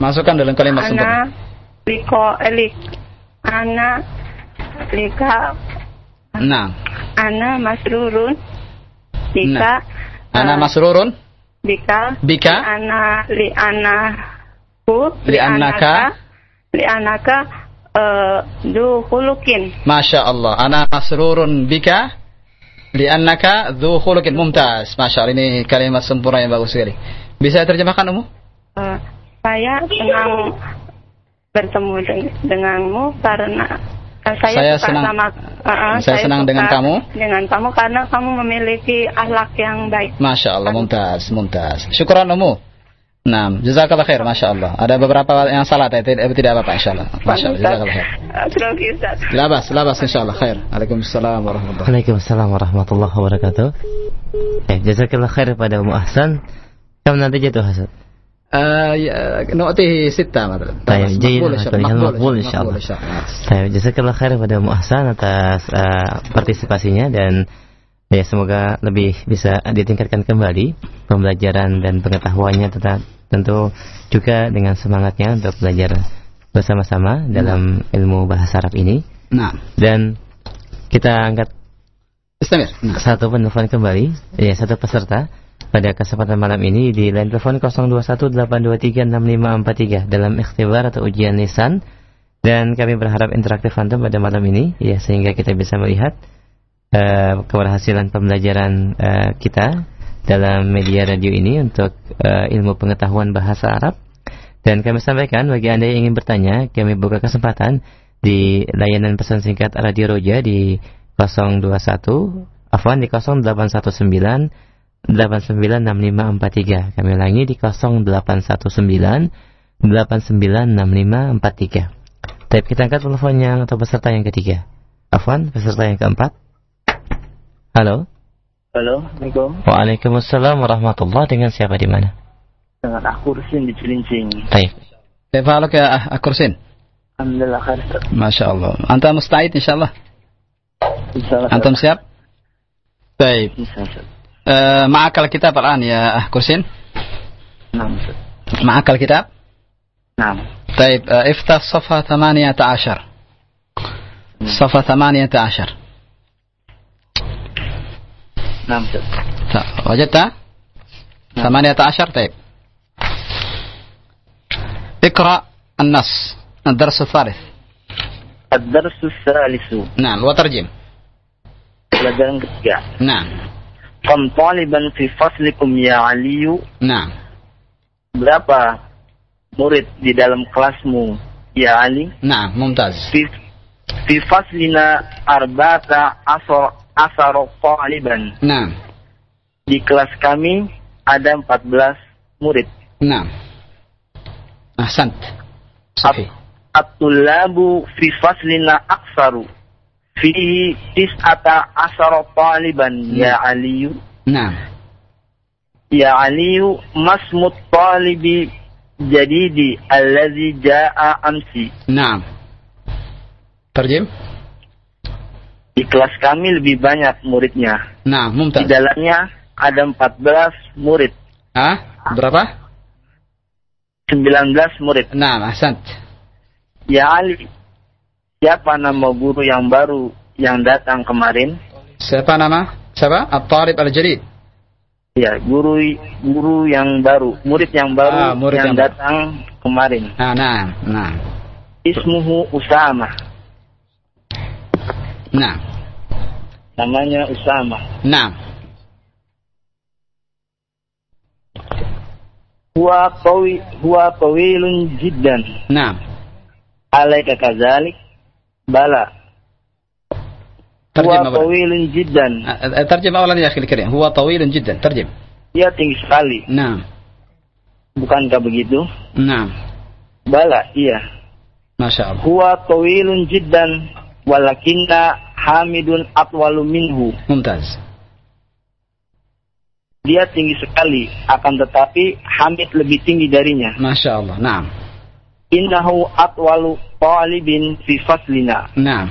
Masukkan dalam kalimat ana sempurna. liko elik ana lika Nah. ana masrurun lika Ana eh, masrurun lika bika ana li anaku Li anaka. li anaka eh, du hulukin Masya Allah. Ana masrurun bika liannaka dhu khuluqin mumtaz. Masya Allah ini kalimat sempurna yang bagus sekali. Bisa terjemahkan Umu? Eh, saya senang bertemu deng- denganmu karena saya, Saya suka senang- sama eh, eh, saya senang dengan suka kamu. dengan kamu karena kamu memiliki akhlak yang baik Masya Allah, mumtaz, mumtaz. Syukran Umu. Nah, jazakallah khair, Masya Allah. Ada beberapa yang salah, tapi tidak, tidak apa-apa, Insya Allah. Masya Allah, jazakallah khair. Eh. Labas, labas, Insya Allah, khair. Waalaikumsalam warahmatullahi Waalaikumsalam warahmatullahi wabarakatuh. Eh, jazakallah khair pada Ummu Ahsan. Kam nanti jatuh Hasan. آه ي- نعطيه ستة مثلا طيب، جيد. مقبول إن شاء الله مقبول مقبول إن شاء الله. مقبول إن شاء الله Saya jazakallah khair pada Ummu Ahsan atas eh, partisipasinya dan ya semoga lebih bisa ditingkatkan kembali pembelajaran dan pengetahuannya tentang tentu juga dengan semangatnya untuk belajar bersama-sama dalam ilmu bahasa Arab ini نعم dan kita angkat استمر نعم satu penelpon kembali, ya satu peserta pada kesempatan malam ini di line telepon 0218236543 dalam ikhtibar atau ujian lisan dan kami berharap interaktif antum pada malam ini ya sehingga kita bisa melihat eh, keberhasilan pembelajaran eh, kita dalam media radio ini untuk eh, ilmu pengetahuan bahasa Arab. Dan kami sampaikan bagi Anda yang ingin bertanya kami buka kesempatan di layanan pesan singkat Radio Roja di 021 afwan di 0819 896543. Kami ulangi di 0819 896543. Tapi kita angkat telepon yang atau peserta yang ketiga. Afwan, peserta yang keempat. Halo. Halo, Assalamualaikum. Waalaikumsalam warahmatullahi Dengan siapa di mana? Dengan Akursin di Cilincing. Baik. lo ya Akursin? Alhamdulillah khair. Masya Allah. Anta musta'id insya Allah. Insya Allah. Antum siap? Baik. Insya Allah Insyaallah. آه معك الكتاب الآن يا أخ كرسين Naam, Ustaz. معك الكتاب Naam. طيب آه افتح صفحة ثمانية عشر صفحة ثمانية عشر Naam, Ustaz. وجدت ثمانية عشر طيب اقرأ النص الدرس الثالث الدرس الثالث نعم وترجم pelajaran ketiga. نعم Kam taliban fi faslikum ya Aliyu. Nah. Berapa murid di dalam kelasmu ya Ali? Nah, mumtaz. Fi, fi faslina arbata asar asar taliban. Nah. Di kelas kami ada 14 murid. Nah. Ahsant. Sahih. At-tullabu fi faslina aksaru Fihi tis'ata asara taliban ya hmm. Aliyu. Nah. Ya Aliyu masmut talibi jadidi allazi jaa amsi. Nah. Terjem? Di kelas kami lebih banyak muridnya. Nah, mumtaz. Di dalamnya ada 14 murid. Ah, berapa? 19 murid. Nah, asant, Ya Ali, siapa nama guru yang baru yang datang kemarin? Siapa nama? Siapa? At-Tarib al Jadi. Ya, guru guru yang baru, murid yang baru ah, murid yang, yang datang kemarin. Nah, nah, nah. Ismuhu Usama. Nah. Namanya Usama. Nah. huwa qawi huwa qawilun jiddan. Nah. Alaika kadzalik? Bala. ترجم Huwa أولا qawilun jiddan. أه، ترجم أولا يا أخي الكريم هو طويل جدا ترجم Dia tinggi sekali. نعم Bukankah begitu? نعم Bala, iya. ما شاء الله Huwa tawilun jiddan walakinna hamidun atwalu minhu. ممتاز Dia tinggi sekali, akan tetapi Hamid lebih tinggi darinya. ما شاء الله نعم innahu atwalu talibin fi faslina. Nah.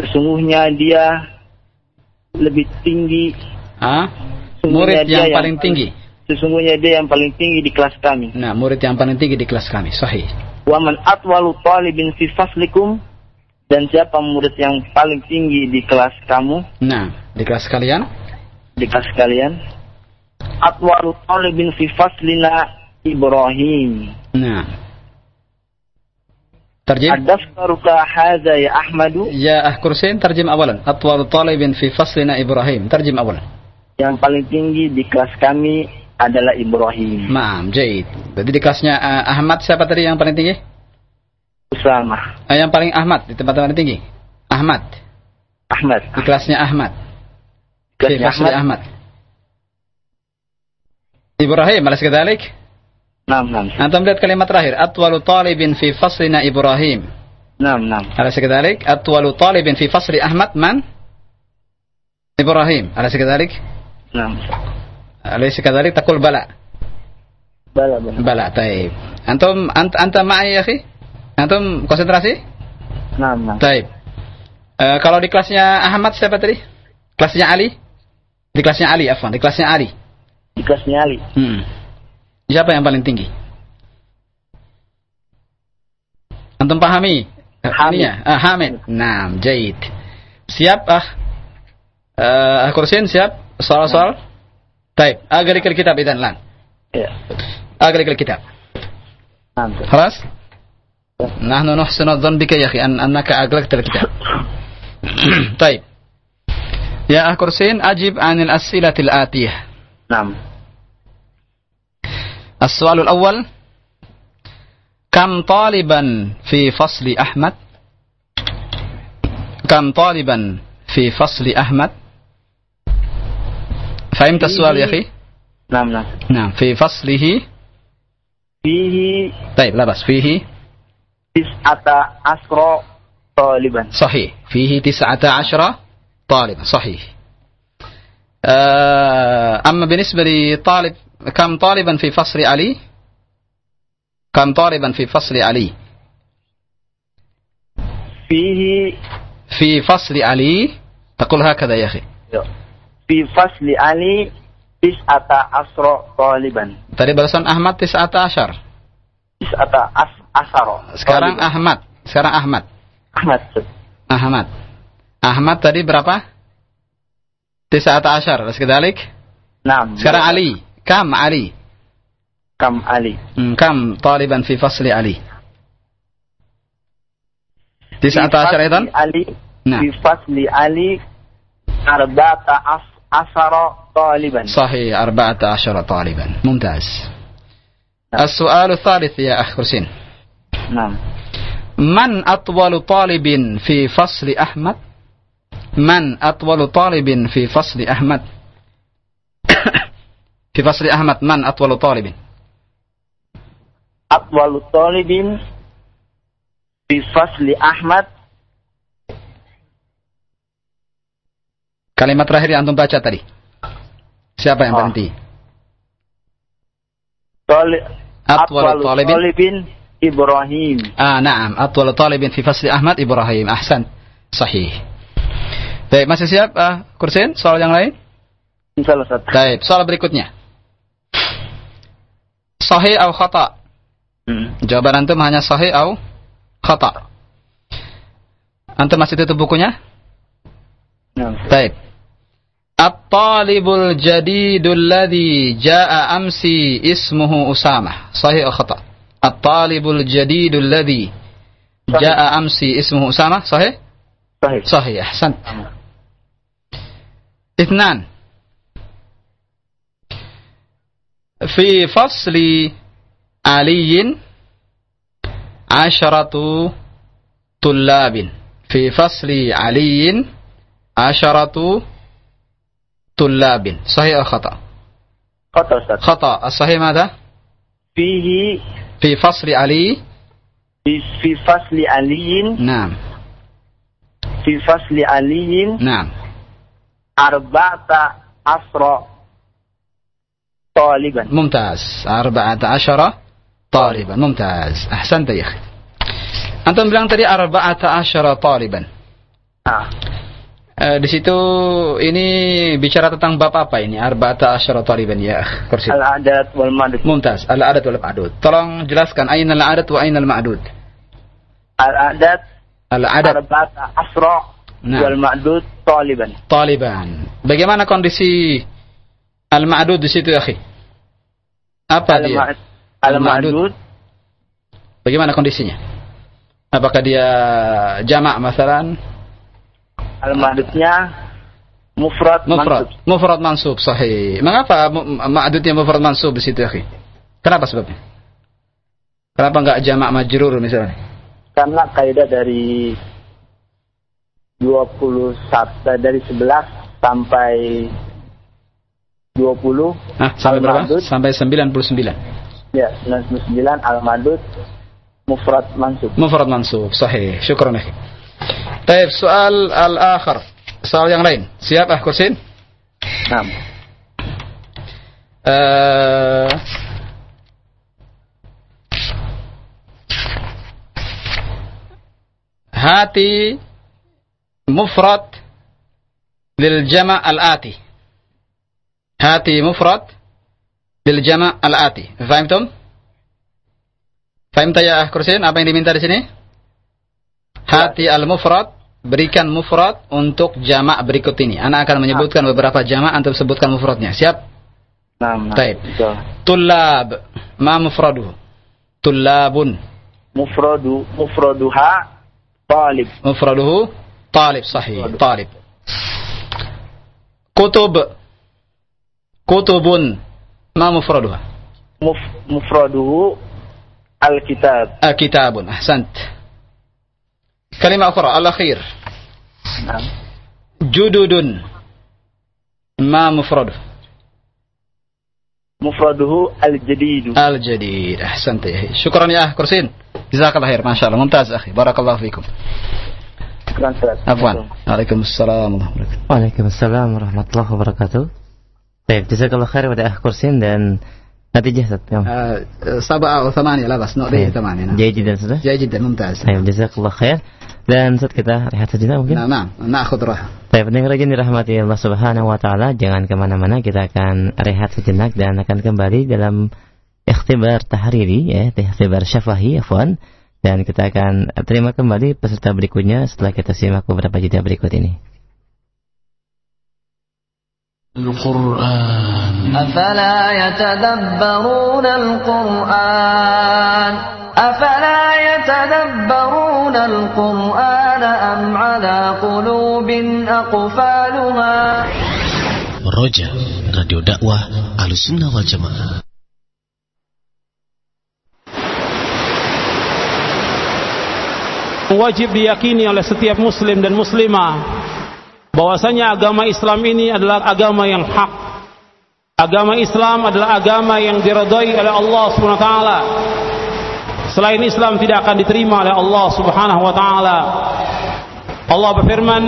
Sesungguhnya dia lebih tinggi. Ah? Murid yang, yang paling tinggi. Sesungguhnya dia yang paling tinggi di kelas kami. Nah, murid yang paling tinggi di kelas kami. Sahih. Wa man atwalu talibin fi faslikum dan siapa murid yang paling tinggi di kelas kamu? Nah, di kelas kalian? Di kelas kalian. Atwalu talibin fi faslina Ibrahim. Nah. ترجم Adafkaruka hadza ya Ahmadu يا أخ كرسين ترجم أولا أطول طالب في فصلنا إبراهيم ترجم أولا yang paling tinggi di kelas kami adalah Ibrahim. نعم جيد Jadi di kelasnya uh, Ahmad siapa tadi yang paling tinggi? Usama. Uh, yang paling Ahmad di tempat yang paling tinggi Ahmad Ahmad. di kelasnya Ahmad في Kelasnya فصل Ahmad. أحمد إبراهيم أليس Nah, nah. Antum lihat kalimat terakhir, atwalu talibin fi faslina Ibrahim. Nah, nah. Ada sekitarik, atwalu talibin fi fasli Ahmad man? Ibrahim. Ada sekitarik? Nah. Ada sekitarik takul bala. Bala, bala. Bala, taib. Antum, ant, anta ma'ai, ya khi? Antum konsentrasi? Nah, nah. Taib. E, kalau di kelasnya Ahmad siapa tadi? Kelasnya Ali? Di kelasnya Ali, Afwan. Di kelasnya Ali. Di kelasnya Ali. Hmm. Siapa yang paling tinggi? Antum pahami? Eh, Hamid. ininya? Ah, Hamid. Nah, jahit. Siap ah? Eh, kursin siap? Soal-soal? Baik, agak dikir kitab idan lan. Ya. Agak dikir kitab. Nam. خلاص؟ نحن نحسن الظن بك يا أخي أن أنك أغلقت الكتاب طيب يا أخ كرسين أجب عن الأسئلة الآتية Nam. السؤال الأول كم طالبا في فصل أحمد؟ كم طالبا في فصل أحمد؟ فهمت السؤال يا أخي؟ Nam, nam. نعم في فصله. Fihi طيب لا بس فيه tis'ata asro taliban. صحيح فيه تسعة عشر طالبا صحيح. آه، أما بالنسبة لطالب kam taliban fi fasri Ali? Kam taliban fi fasri Ali? Fihi fi fasri Ali taqul hakadha ya akhi. Ya. Fi fasli Ali tis'ata asro taliban. Tadi barusan Ahmad tis'ata asyar. Tis'ata as asara. Sekarang taliban. Ahmad. Sekarang Ahmad. Ahmad. Ahmad. Ahmad tadi berapa? Tis'ata asyar. Sekedalik. Enam. Sekarang Ali. kam Ali Kam Ali. Hmm, kam طالبا في فصل علي تسعة Fi عشر fasli أيضا Ali. نعم Fi fasli Ali arba'ata as asaro taliban. صحيح أربعة عشر طالبا ممتاز السؤال الثالث يا أخ حسين Nam. من أطول طالب في فصل أحمد من أطول طالب في فصل أحمد في فصل أحمد من أطول طالب Atwalu talibin fi fasli Ahmad kalimat terakhir yang antum baca tadi siapa yang Oh. berhenti Tali أطول Atwalu طالب talibin Ibrahim. آه نعم أطول طالب في فصل أحمد إبراهيم أحسن صحيح Baik, masih siap ah, Kursin? Soal yang lain? Salah satu. Baik, soal berikutnya. sahih atau khata? Hmm. Jawaban antum hanya sahih atau khata. Antum masih tutup bukunya? Hmm. Baik. At-talibul jadidul ladhi jaa amsi ismuhu Usama. Sahih atau khata? At-talibul jadidul ladhi jaa amsi ismuhu Usama. Sahih? Sahih. Sahih, ahsan. Ithnan. في فصل علي عشرة طلاب. في فصل علي عشرة طلاب. صحيح أو خطأ؟ Kata Ustaz. خطأ. الصحيح ماذا؟ Fihi في فصل علي؟ fi, fi fasli aliyin نعم. fi fasli aliyin نعم. arba'ata asra taliban. ممتاز أربعة عشر طالبا ممتاز أحسنت يا أخي أنتم bilang tadi أربعة عشر طالبا Nah, Eh, di situ ini bicara tentang bab apa ini? Arba'ata asyara taliban ya, akh. kursi. al-adat wal madud. Mumtaz. Al-adat wal ma'dud. Tolong jelaskan aina al-adat wa aina al-ma'dud. Al-adat Al-adat arba'ata asra Nah. wal madud taliban. taliban. Bagaimana kondisi al-ma'dud di situ ya, akhi? Apa dia? Al-ma'dud Bagaimana kondisinya? Apakah dia jamak masalan? al-madudnya mufrad Mufrad. mansub. Mufrad mansub sahih. Mengapa ma'dudnya mufrad mansub di situ ya, akhi? Kenapa sebabnya? Kenapa enggak jamak majrur misalnya? Karena kaidah dari 21 eh, dari 11 sampai 20 Hah, sampai berapa? Sampai 99. ya 99 al-madud mufrad mansub. Mufrad mansub. Sahih. Syukran akhi. Baik, soal al-akhir. Soal yang lain. Siap ah kursin? Nah, Eh, hati mufrad lil jama' al-ati. Hati mufrad lil jama' al-ati. Fahimtum? Fahimta ya kursin apa yang diminta di sini? Hati al-mufrad berikan mufrad untuk jamak berikut ini. Anak akan menyebutkan beberapa jamak antum sebutkan mufradnya. Siap? nah, nah. Taib. betul. طلاب ما مفرده طلاب Mufradu mufraduha talib. مفرده طالب صحيح طالب كتب Kutubun. Ma mufraduha? Muf, mufraduhu al-kitab. Al-kitabun. Ahsant. Kalimah akhra. alakhir. Jududun. Ma mufraduha? mufraduhu al-jadid. Al-jadid. Ya. Syukran ya Kursin. Jazakallah khair. Masya Allah. Mumtaz akhi. Barakallahu fikum. Afwan. Waalaikumsalam warahmatullahi wabarakatuh. Waalaikumsalam warahmatullahi wabarakatuh. Baik, jazakallah khair pada akh kursin dan natijah Ustaz. Ya. آه، سبعة أو ثمانية لا بس نقضي ثمانية نعم Jaya jidan sudah. جيد جدا ممتاز Baik, jazakallah khair. Dan Ustaz kita rehat sejenak mungkin. نعم نعم ناخذ راحة Baik, pendengar rajin dirahmati Allah Subhanahu wa taala, jangan kemana-mana, kita akan rehat sejenak dan akan kembali dalam ikhtibar tahriri ya, ikhtibar syafahi afwan dan kita akan terima kembali peserta berikutnya setelah kita simak beberapa jeda berikut ini. القرآن أفلا يتدبرون القرآن أفلا يتدبرون القرآن أم على قلوب أقفالها Roja, Radio Dakwah Ahlussunnah wal Jamaah. wajib diyakini oleh setiap muslim dan muslimah bahwasanya agama Islam ini adalah agama yang hak. Agama Islam adalah agama yang diridhai oleh Allah Subhanahu wa taala. Selain Islam tidak akan diterima oleh Allah Subhanahu wa taala. Allah berfirman,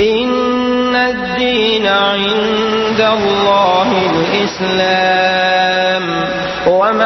"Inna ad-dina 'inda Allahil Islam."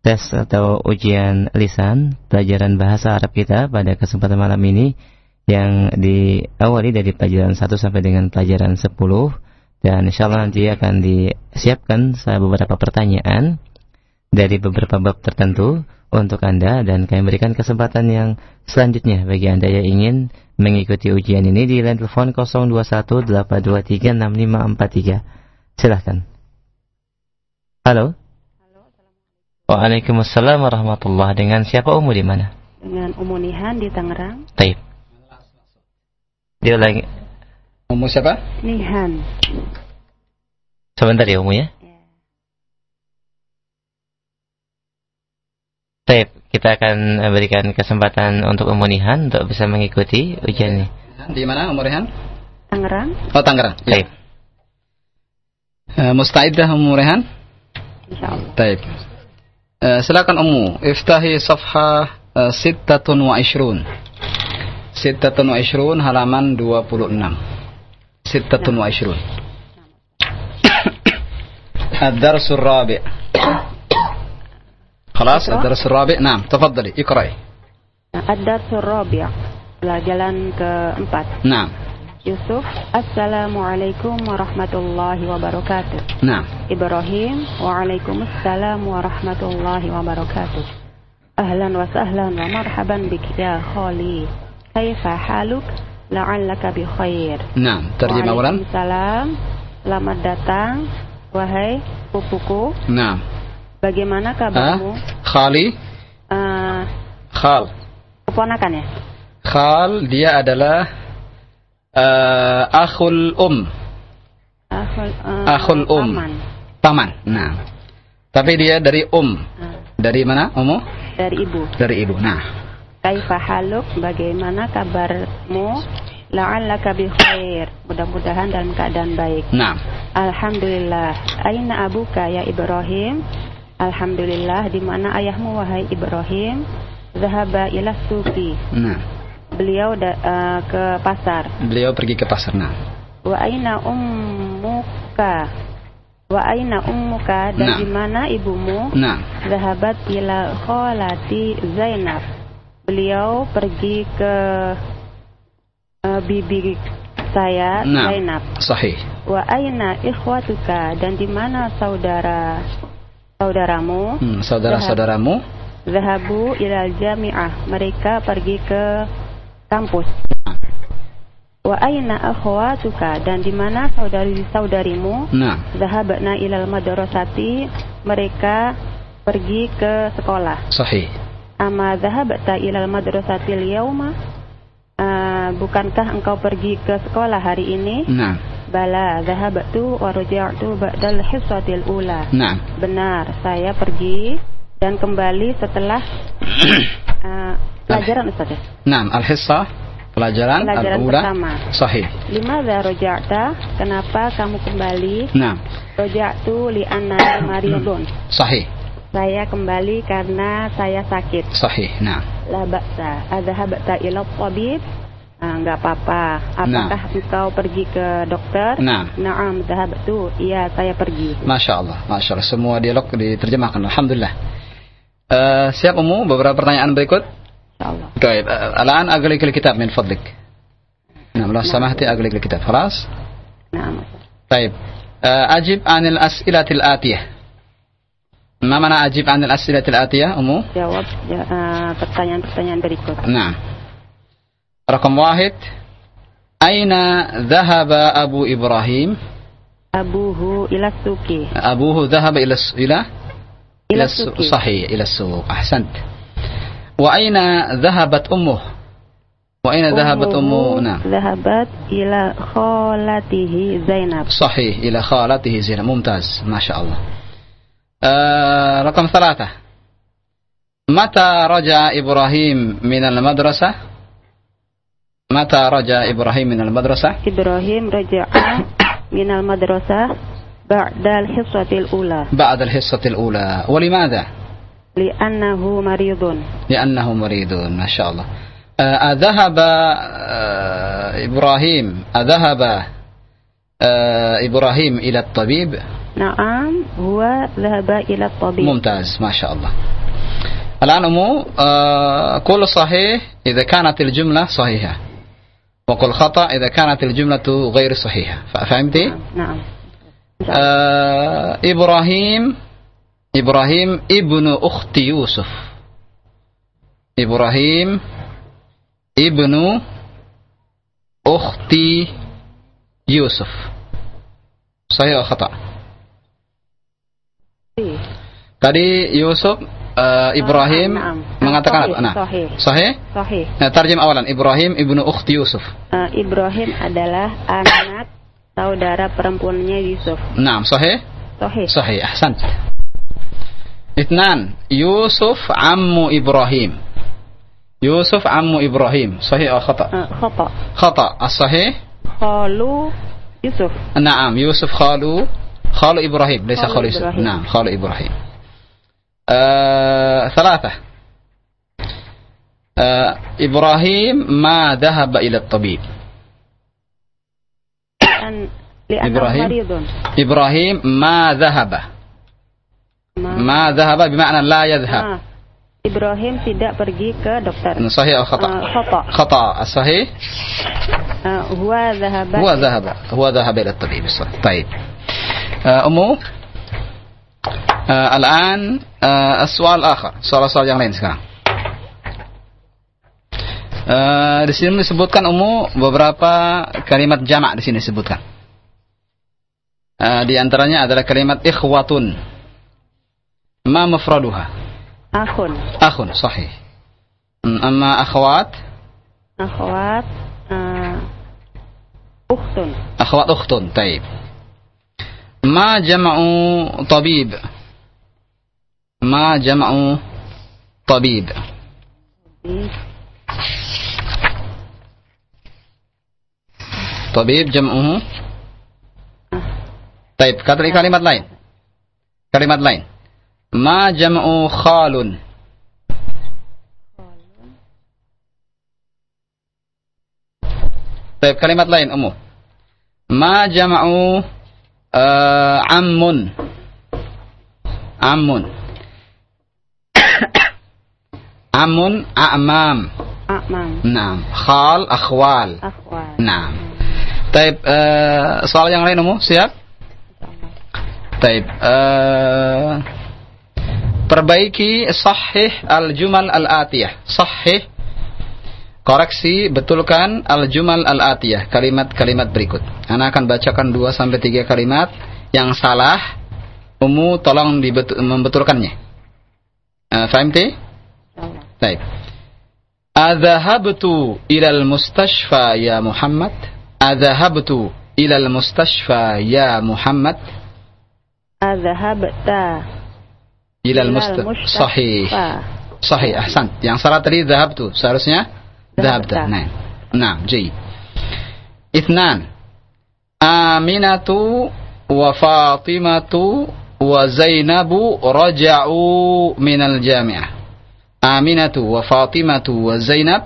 tes atau ujian lisan Pelajaran bahasa Arab kita pada kesempatan malam ini yang diawali dari pelajaran 1 sampai dengan pelajaran 10 dan insya Allah nanti akan disiapkan beberapa pertanyaan dari beberapa bab tertentu untuk Anda dan kami berikan kesempatan yang selanjutnya bagi Anda yang ingin mengikuti ujian ini di line telepon 0218236543. Silahkan. Halo. Halo. Waalaikumsalam warahmatullahi Dengan siapa Umu di mana? Dengan Umu Nihan di Tangerang. Baik. Dia lagi. Umu siapa? Nihan. Sebentar ya Umu ya. Baik, kita akan berikan kesempatan untuk Umu Nihan untuk bisa mengikuti ujian ini. Di mana Umu Rehan? Tangerang. Oh, Tangerang. Baik. Uh, mustaidah Umu Rehan? Insyaallah. Baik. Uh, silakan Umu, iftahi safha uh, sittatun wa ishrun. Sittatun wa ishrun halaman 26. Sittatun wa ishrun. الدرس الرابع خلاص الدرس الرابع نعم تفضلي اقرأي الدرس الرابع pelajaran keempat نعم Yusuf Assalamualaikum warahmatullahi wabarakatuh. Nah Ibrahim Waalaikumsalam warahmatullahi wabarakatuh. Ahlan wa sahlan wa marhaban bik ya khali. Kaifa haluk? La'allaka bi khair. Nah, terjemah ulang Salam Selamat datang Wahai pupuku Nah Bagaimana kabarmu? Ha? khali. Uh, Khal. Keponakan ya? Khal dia adalah uh, akhul um. Akhul, eh, Akhul um. paman. paman nah. Tapi dia dari um. Eh, dari mana umu? Dari ibu. Dari ibu nah. Kaifa haluk? Bagaimana kabarmu? La'allaka bi khair. Mudah-mudahan dalam keadaan baik. Nah. Alhamdulillah. Aina abuka ya Ibrahim? Alhamdulillah. Di mana ayahmu wahai Ibrahim? Zahaba ila suki nah Beliau da- eh, ke pasar. Beliau pergi ke pasar nah. Wa aina ummuka? Wa aina ummuka? Dan Nah. di mana ibumu? Nah. Zahabat ila kholati Zainab. Beliau pergi ke eh, bibi saya Nah. Zainab. sahih. Wa aina ikhwatuka? Dan di mana saudara saudaramu? hmm, saudara-saudaramu? Zahabu ilal jami'ah. Mereka pergi ke kampus. Wa aina akhwatuka dan di mana saudari-saudarimu? nah Zahabna ilal madrasati. Mereka pergi ke sekolah. sahih Ama zahabta ilal madrasati yauma? Ah, bukankah engkau pergi ke sekolah hari ini? nah Bala, zahabtu wa raja'tu ba'dal hissatil ula. nah Benar, saya pergi dan kembali setelah uh, pelajaran Ustaz ya? nah al-hissa pelajaran, Pelajaran al-ula pertama. sahih Lima raja'ta, kenapa kamu kembali? nah Raja'tu li anna maridun. sahih Saya kembali karena saya sakit. sahih nah La ba'sa, adhabta ila tabib? Ah, enggak apa-apa. Apakah engkau pergi ke dokter? nah Naam, dhahabtu. Iya, saya pergi. Masya Allah, Masya Allah. Semua dialog diterjemahkan. Alhamdulillah. Eh, siap Umu beberapa pertanyaan berikut. Insyaallah. طيب آه، الآن أغلق الكتاب من فضلك نعم لو سمحتي أغلق الكتاب خلاص Naam. طيب آه، أجب عن الأسئلة الآتية ما معنى أجب عن الأسئلة الآتية أمو eh, pertanyaan-pertanyaan berikut. نعم رقم واحد أين ذهب أبو إبراهيم Abuhu ila suki. أبوه ذهب إلى. إلى إلى السوق السوق. صحيح إلى السوق أحسنت وأين ذهبت أمه؟ وأين ذهبت أمه؟ نعم. Zahabat ila kholatihi Zainab. صحيح إلى خالته زينب. ممتاز ما شاء الله. آه رقم ثلاثة. متى رجع إبراهيم من المدرسة؟ متى رجع إبراهيم من المدرسة؟ إبراهيم رجع من المدرسة بعد الحصة الأولى. بعد الحصة الأولى. ولماذا؟ لأنه مريض. لأنه مريض ما شاء الله. آه، أذهب آه، إبراهيم. أذهب آه، إبراهيم إلى الطبيب. نعم هو ذهب إلى الطبيب. ممتاز ما شاء الله. الآن أمو قل صحيح إذا كانت الجملة صحيحة. وقل خطأ إذا كانت الجملة غير صحيحة. فهمتي؟ نعم. آه إبراهيم Ibrahim ibnu ukhti Yusuf. Ibrahim ibnu ukhti Yusuf. Saya kata. Tadi Yusuf uh, Ibrahim uh, mengatakan apa? nah, sahih. Sahih? Nah, tarjim awalan Ibrahim ibnu ukhti Yusuf. Uh, Ibrahim adalah anak saudara perempuannya Yusuf. Nah, sahih? Sahih. Sahih, ahsan. اثنان. يوسف عم إبراهيم. يوسف عم إبراهيم. صحيح أو خطأ؟ آه، خطأ. خطأ. الصحيح؟ خالو يوسف. نعم يوسف خالو. خالو إبراهيم ليس خالو, خالو يوسف. إبراهيم. نعم خالو إبراهيم. آه ثلاثة. آه إبراهيم ما ذهب إلى الطبيب. لأن إبراهيم؟ مريض. إبراهيم ما ذهب. ما ذهب بمعنى لا يذهب Ah, Ibrahim tidak pergi ke dokter صحيح أو خطأ Eh, Khata خطأ الصحيح Eh, Huwa zahaba هو ذهب هو ذهب إلى الطبيب الصحيح. طيب آه، أمو آه، الآن آه، السؤال الآخر soal-soal yang lain sekarang آه، di sini disebutkan umum beberapa kalimat jamak di sini disebutkan. آه، di antaranya adalah kalimat ikhwatun. Akhun Akhun, sahih. Hmm, Amma akhwat? Akhwat eh, Ukhtun Akhwat ukhtun, taib. Ma jama'u tabib? Ma jama'u tabib? Tabib jam'uhu? Taib, kata kalimat lain. Kalimat lain. Ma jam'u khalun? Taib, kalimat lain umum. Ma jam'u uh, ammun? Ammun. Ammun a'mam. A'mam Naam. Khal akhwal. Akhwat Naam. Taib, uh, soal yang lain umum, siap? Taib. Uh, perbaiki sahih al-jumal al-atiyah. Sahih koreksi betulkan al-jumal al-atiyah, kalimat-kalimat berikut. Ana akan bacakan 2 sampai 3 kalimat yang salah. Umu tolong dibetul, membetulkannya. Uh, fahimti? Baik. Adhahabtu ilal mustashfa ya Muhammad? Adhahabtu ilal mustashfa ya Muhammad? Adhabta Ilal Ilal mustashfa. mustashfa. Sahih. Sahih, ahsan. Yang salah tadi dhahabtu. Seharusnya dhahabta. Nah. Nah, جيد. اثنان آمنة وفاطمة وزينب رجعوا من الجامعة آمنة وفاطمة وزينب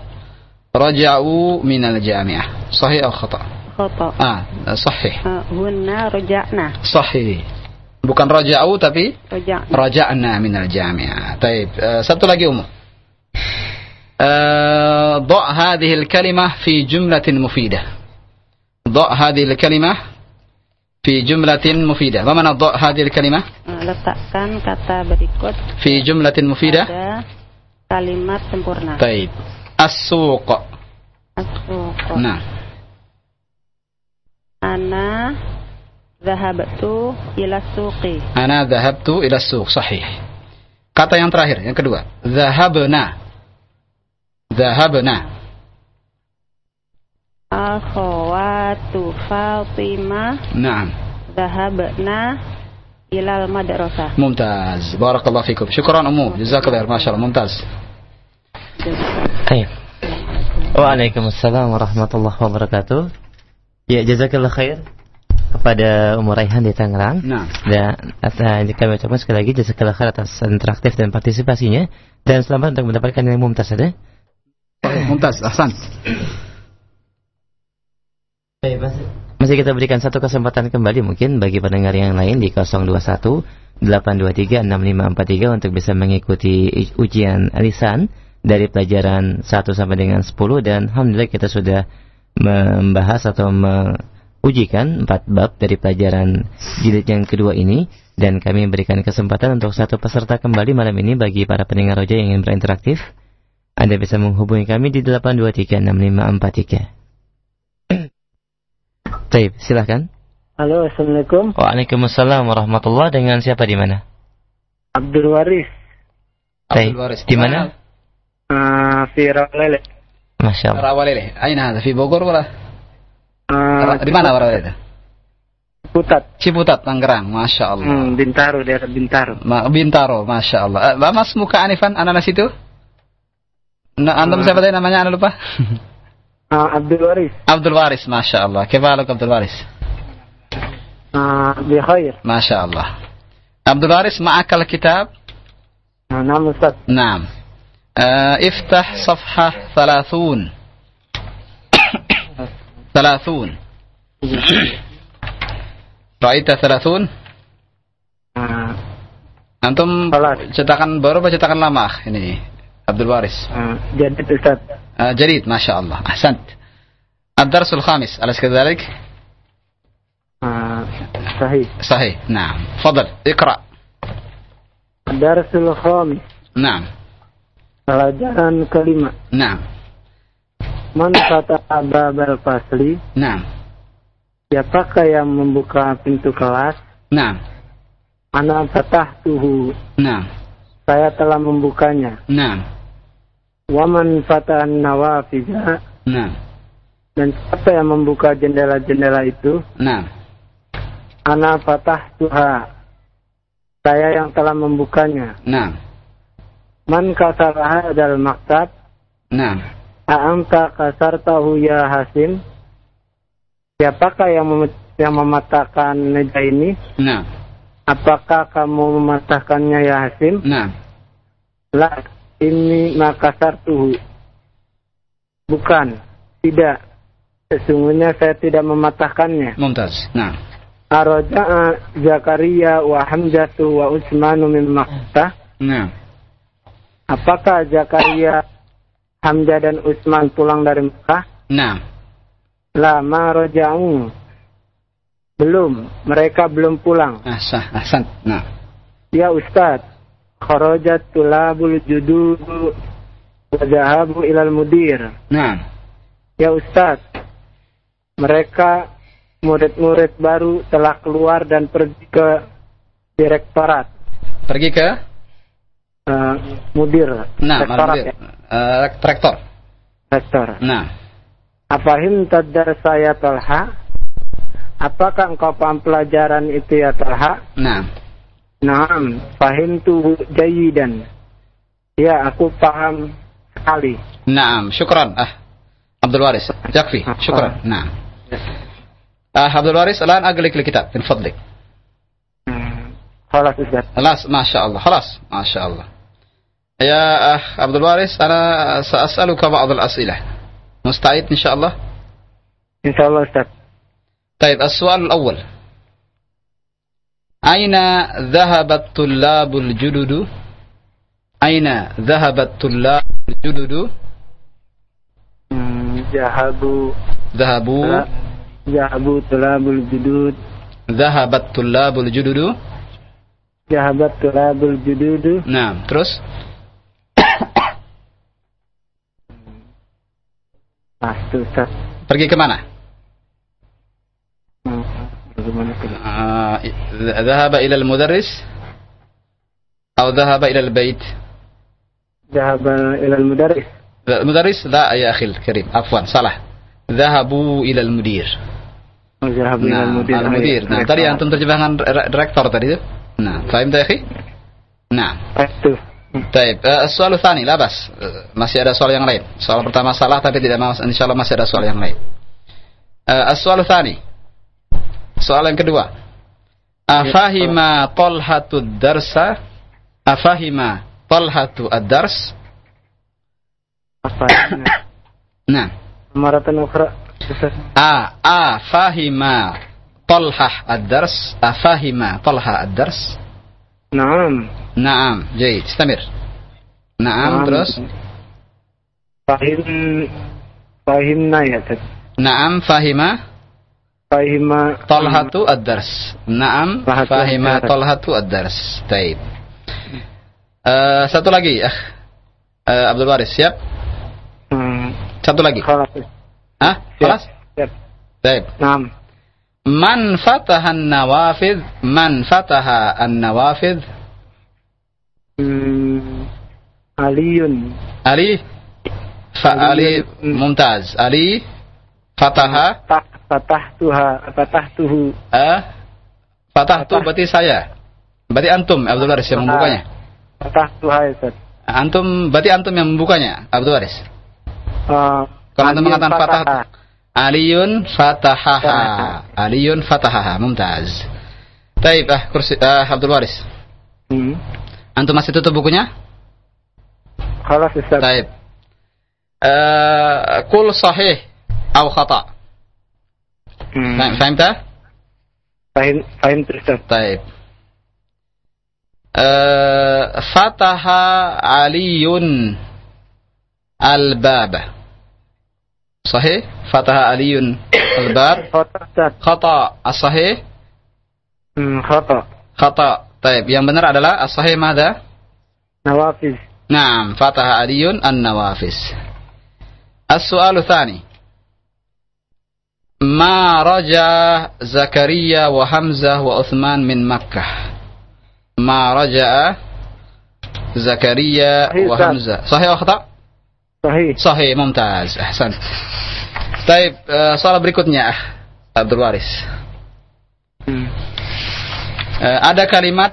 رجعوا من الجامعة صحيح أو خطأ Khata آه صحيح Eh, Hunna roja'na صحيح bukan raja'u tapi Roja'na رجعنا من الجامعة طيب آه، satu lagi umum آه، ضع هذه الكلمة في جملة مفيدة ضع هذه الكلمة في جملة مفيدة ما معنى ضع هذه الكلمة Eh, Letakkan kata berikut في جملة مفيدة pada kalimat sempurna طيب السوق As-suq. نعم Ana Zahabtu ila suqi. Ana zahabtu ila suq. Sahih. Kata yang terakhir, yang kedua. Zahabna. Zahabna. Akhawatu Fatimah. Naam. Zahabna ilal madrasah. Mumtaz. Barakallahu fikum. Syukran umum. Jazakallahu khair. Masyaallah. Mumtaz. Baik. Waalaikumsalam warahmatullahi wabarakatuh. Ya, jazakallah khair kepada Umar Raihan di Tangerang. Nah. Dan uh, kami ucapkan sekali lagi jazakallah khair atas interaktif dan partisipasinya dan selamat untuk mendapatkan yang mumtaz ya. Mumtaz, ahsan. Baik, masih, masih kita berikan satu kesempatan kembali mungkin bagi pendengar yang lain di 021 823 6543 untuk bisa mengikuti ujian lisan dari pelajaran 1 sampai dengan 10 dan alhamdulillah kita sudah membahas atau ujikan empat bab dari pelajaran jilid yang kedua ini dan kami memberikan kesempatan untuk satu peserta kembali malam ini bagi para pendengar roja yang ingin berinteraktif. Anda bisa menghubungi kami di 8236543. Baik, silahkan. Halo, Assalamualaikum. Waalaikumsalam warahmatullahi Dengan siapa di mana? Abdul Waris. Abdul Waris. Di mana? Ah, uh, Firawalele Masya Allah. Firawalele, Aina, di Bogor, wala? Eh, Di mana warga itu? Ciputat. Ciputat, Tangerang, masya Allah. Hmm, Bintaro, daerah Bintaro. Ma Bintaro, masya Allah. Uh, mas muka Anifan, anak-anak situ? Nah, antum uh, siapa tadi namanya? Anda lupa. uh, Abdul Waris. Abdul Waris, masya Allah. Kebalok Abdul Waris. Uh, bikhair. Masya Allah. Abdul Waris, ma'akal kitab? Uh, Naam, Ustaz. Naam. Uh, iftah safhah 30. ثلاثون رأيت ثلاثون Uh, Antum cetakan baru apa cetakan lama ini Abdul Waris uh, جدد أستاذ. آه جديد ما شاء الله أحسنت الدرس الخامس أليس كذلك Uh, صحيح. صحيح نعم فضل اقرأ الدرس الخامس. نعم Pelajaran kelima. نعم Man fataha babal fasli? Nah. Siapakah yang membuka pintu kelas? Nah. Anak patah tuhu. Nah. Saya telah membukanya. Nah. Waman fatah nawafida. Nah. Dan siapa yang membuka jendela-jendela itu? Nah. Ana patah tuha. Saya yang telah membukanya. Nah. Man kasaraha dal maktab. Nah A'anta kasartahu ya Hasim? Siapakah yang mem yang mematahkan meja ini? Nah. Apakah kamu mematahkannya ya Hasim? Nah. La ini makasartuhu. Bukan, tidak. Sesungguhnya saya tidak mematahkannya. Mumtaz. Nah. Arojaa Zakaria wa Hamzatu wa Utsmanu min Makkah. Nah. Apakah Zakaria Hamzah dan Utsman pulang dari Mekah? Nah. Lama roja'u. Belum, mereka belum pulang. Ah, Asah, asan. Ah, nah. Ya Ustaz, kharajat tulabul jududu wajahabu ilal mudir. Nah. Ya Ustaz, mereka murid-murid baru telah keluar dan pergi ke direktorat. Pergi ke Eh, mudir, Nah, rektorat Al-Mudir. ya, Eh, traktor. rektor. Nah, Apahim tadar saya Talha? Apakah engkau paham pelajaran itu ya Talha? nah, Naam, fahim tu jayidan. Ya, aku paham sekali. نعم شكرا أه عبد الوارث يكفي شكرا نعم أه عبد الوارث الآن أقلك الكتاب من فضلك خلاص Ustaz. خلاص ما شاء الله خلاص ما شاء الله يا أخ عبد الوارث أنا سأسألك بعض الأسئلة. مستعد إن شاء الله؟ Insya Allah Ustaz. طيب السؤال الأول. أين ذهب الطلاب الجدد؟ أين ذهب الطلاب الجدد؟ Jahabu ذهبوا. Jahabu tulabul judud ذهب الطلاب الجدد. Jahabat tulabul jududu نعم terus Pasti Ustaz pergi ke mana Hmm, Bagaimana tadi? آه، ذهب إلى المدرس أو ذهب إلى البيت Jahaba ilal mudaris المدرس لا يا أخي الكريم عفوا صلاح ذهبوا إلى المدير Oh, Jahabu ilal نعم mudir المدير Oh, نعم iya. tadi antum terjemahkan re- direktor tadi itu نعم فهمت يا أخي نعم Taib. Uh, soal tani, labas. Uh, masih ada soal yang lain. Soal pertama salah tapi tidak mas insya Allah masih ada soal yang lain. Uh, soal tani. Soal yang kedua. Afahima tolhatu darsa Afahima tolhatu ad-dars Afahima Nah Maratan ukhra A Afahima tolhah ad-dars Afahima tolhah ad-dars Naam Naam Jait Istamir Naam terus Fahim Fahimna ya Naam Fahima Fahima Tolhatu ad-dars. Naam, fahima tolhatu ad-dars. Taib. Uh, satu lagi, uh, uh, Abdul Waris, siap? Hmm. Satu lagi. Khalas. Hah? Khalas? Siap. Taib. Naam. Man fataha an-nawafid, man fataha an-nawafid. Hmm. Aliun. Ali. Fa Ali Mumtaz. Ali fataha Fatahtuha, fatahtuhu. Eh, fatah tu berarti saya. Berarti antum Abdul Waris yang membukanya. Fatahtuha ya Ustaz. Antum berarti antum yang membukanya Abdul Waris. Uh, Kalau antum mengatakan fatah Aliun fatahaha. Aliun fatahaha. Mumtaz. Baik, ah, eh, kursi, ah, Abdul Waris. Hmm. Antum masih tutup bukunya? Kalau Ustaz. Baik. Uh, eh, kul sahih atau khata. Hmm. Fahim? Fahim, fahim Baik. Uh, fataha Aliun al-baba صحيح فتح علي الباب خطأ الصحيح Hmm, khata. خطأ طيب yang benar adalah الصحيح ماذا Nawafiz. نعم فتح علي النوافذ السؤال الثاني ما رجع زكريا وحمزة وعثمان من مكة ما رجع زكريا صحيح، وحمزة صحيح أو خطأ Sahih. Sahih, mumtaz. Ahsan. Baik, uh, soal berikutnya Abdul Waris. Hmm. Uh, ada kalimat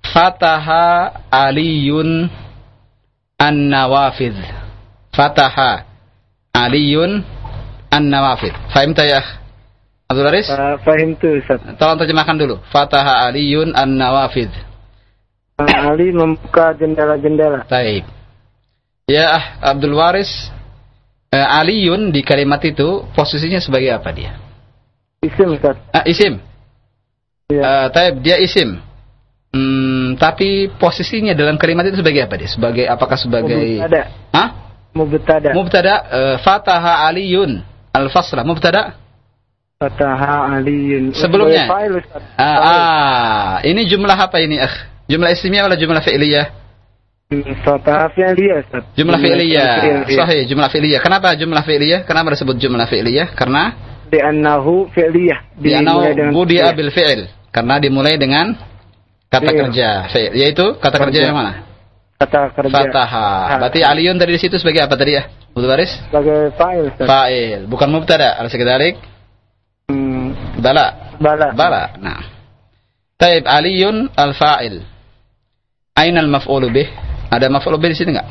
Fataha Aliyun an nawafid. Fataha Aliyun an nawafid. Fahim ya? Abdul Waris. Uh, fahim tu Tolong terjemahkan dulu. Fataha Aliyun an nawafid. Ali membuka jendela-jendela. Baik. -jendela. Ya ah, Abdul Waris uh, Aliyun di kalimat itu Posisinya sebagai apa dia? Isim Ustaz. Ah, isim Iya. Uh, taib dia isim Hmm, tapi posisinya dalam kalimat itu sebagai apa dia? Sebagai apakah sebagai Mubtada. Hah? Mubtada. Mubtada uh, Fataha Aliyun Al-Fasla Mubtada Fataha Aliyun. Sebelumnya. Fa'il ah, ah, ini jumlah apa ini akh? Jumlah ismiyah atau jumlah fi'liyah? Fi'liyah Ustaz. Jumlah fi'liyah. Sahih, jumlah fi'liyah. Kenapa jumlah fi'liyah? Kenapa disebut jumlah fi'liyah? Karena Li'annahu fi'liyah. dengan budi'a bil fi'il. Karena dimulai dengan kata Fi'il. kerja, fi'il. Yaitu kata kerja Kerja. yang mana? Kata kerja. Fataha. Ah. Berarti Aliyun tadi di situ sebagai apa tadi ya? Baris? Sebagai fa'il. Fa'il, bukan mubtada. Al sekadalik Hmm, bala. bala. Bala. Nah. Taib Aliyun al-fa'il. Aina al-maf'ulu bih? Ada maf'ulu bih di sini enggak?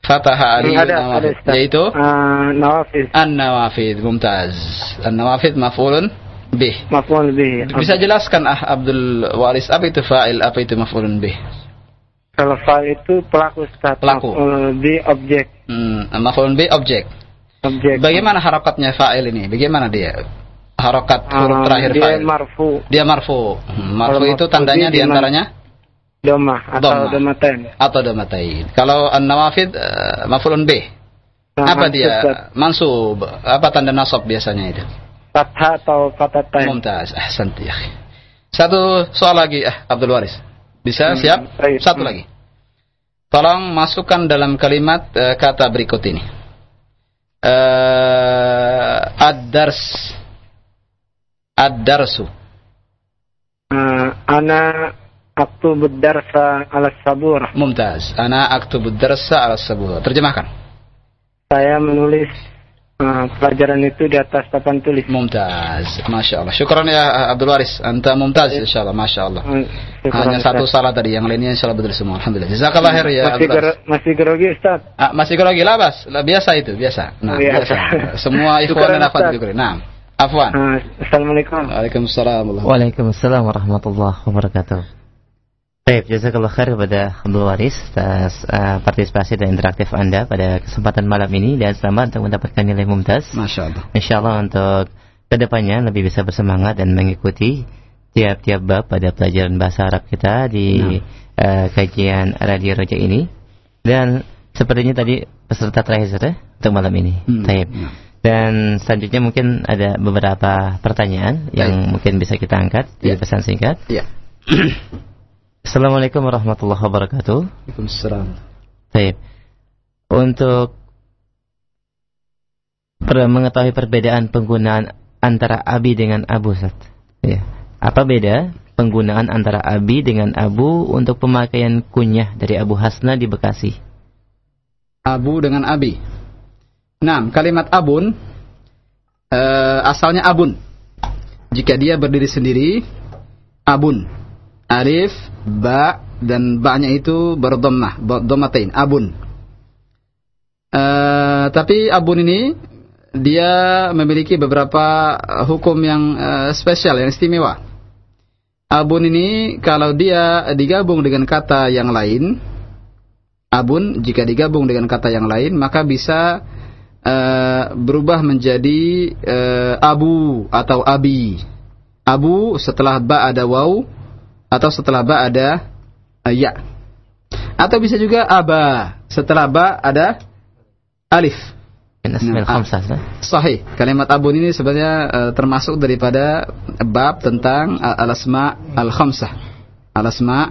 Fataha Aliyun ada, ada nawafid. Ustaz. Yaitu Ah, Nawafiz. an-nawafid. Mumtaz. An-nawafid maf'ulun bih. Maf'ul bihi. Bisa jelaskan ah Abdul Waris apa itu fa'il, apa itu maf'ulun bih? Kalau fa'il itu pelaku Ustaz. Pelaku. Maf'ul bihi objek. Hmm, maf'ulun bih objek. Objek. Bagaimana harakatnya fa'il ini? Bagaimana dia? Harokat huruf Ah, terakhir dia fa'il. marfu. Dia marfu. Hmm, marfu Kalau itu marfu tandanya dia di antaranya Domah atau domaten. atau domatain. Kalau an-nawafid uh, maf'ulun bih. Nah, apa mansub, dia? Mansub. Apa tanda nasab biasanya itu? Fathah atau fatatain. Mumtaz. Ahsanti ya. Satu soal lagi ah Abdul Waris. Bisa Hmm, siap? baik. Satu Hmm. lagi. Tolong masukkan dalam kalimat eh, kata berikut ini. Eh, ad-dars. Ad-darsu. Ah, ana aktubu darsa ala sabur. Mumtaz. Ana aktubud darsa ala sabur. Terjemahkan. Saya menulis eh, pelajaran itu di atas papan tulis. Mumtaz. Masya Allah. Syukran ya Abdul Waris. Anta mumtaz insya Allah. Masya Allah. Eh, syukuran, Hanya satu Ustaz. salah tadi. Yang lainnya insya Allah betul semua. Alhamdulillah. Jazakallah khair ya masih, masih grogi Ustaz. Ah, masih grogi lah bas. Lah, Biasa itu. Biasa. Nah, Biasa. biasa. Semua ikhwan dan akhwat juga. Nah. Afwan. Eh, Assalamualaikum. Waalaikumsalam. Waalaikumsalam warahmatullahi wabarakatuh. Baik, jazakallah khair kepada Abdul Waris atas uh, partisipasi dan interaktif Anda pada kesempatan malam ini dan selamat untuk mendapatkan nilai mumtaz. Masya Allah. Insya Allah untuk ke depannya lebih bisa bersemangat dan mengikuti tiap-tiap bab pada pelajaran bahasa Arab kita di uh, kajian Radio Roja ini. Dan sepertinya tadi peserta terakhir ya, untuk malam ini. Hmm. Taib. Dan selanjutnya mungkin ada beberapa pertanyaan yang mungkin bisa kita angkat di Ya. pesan singkat. Iya. Assalamualaikum warahmatullahi wabarakatuh. Waalaikumsalam. Baik. Untuk per mengetahui perbedaan penggunaan antara abi dengan abu, Ustaz. Ya. Apa beda penggunaan antara abi dengan abu untuk pemakaian kunyah dari Abu Hasna di Bekasi? Abu dengan abi. Nah, kalimat abun eh, asalnya abun. Jika dia berdiri sendiri, abun. Alif, ba, dan ba-nya itu berdomah, domatain, abun. Eh, tapi abun ini dia memiliki beberapa hukum yang eh, spesial, yang istimewa. Abun ini kalau dia digabung dengan kata yang lain, abun jika digabung dengan kata yang lain maka bisa eh, berubah menjadi eh, abu atau abi. Abu setelah ba ada waw atau setelah ba ada eh, ya. Atau bisa juga aba setelah ba ada alif. Nah, Ustaz. Sahih. Kalimat abun ini sebenarnya eh, termasuk daripada bab tentang eh, al-asma al-khamsah. Al-asma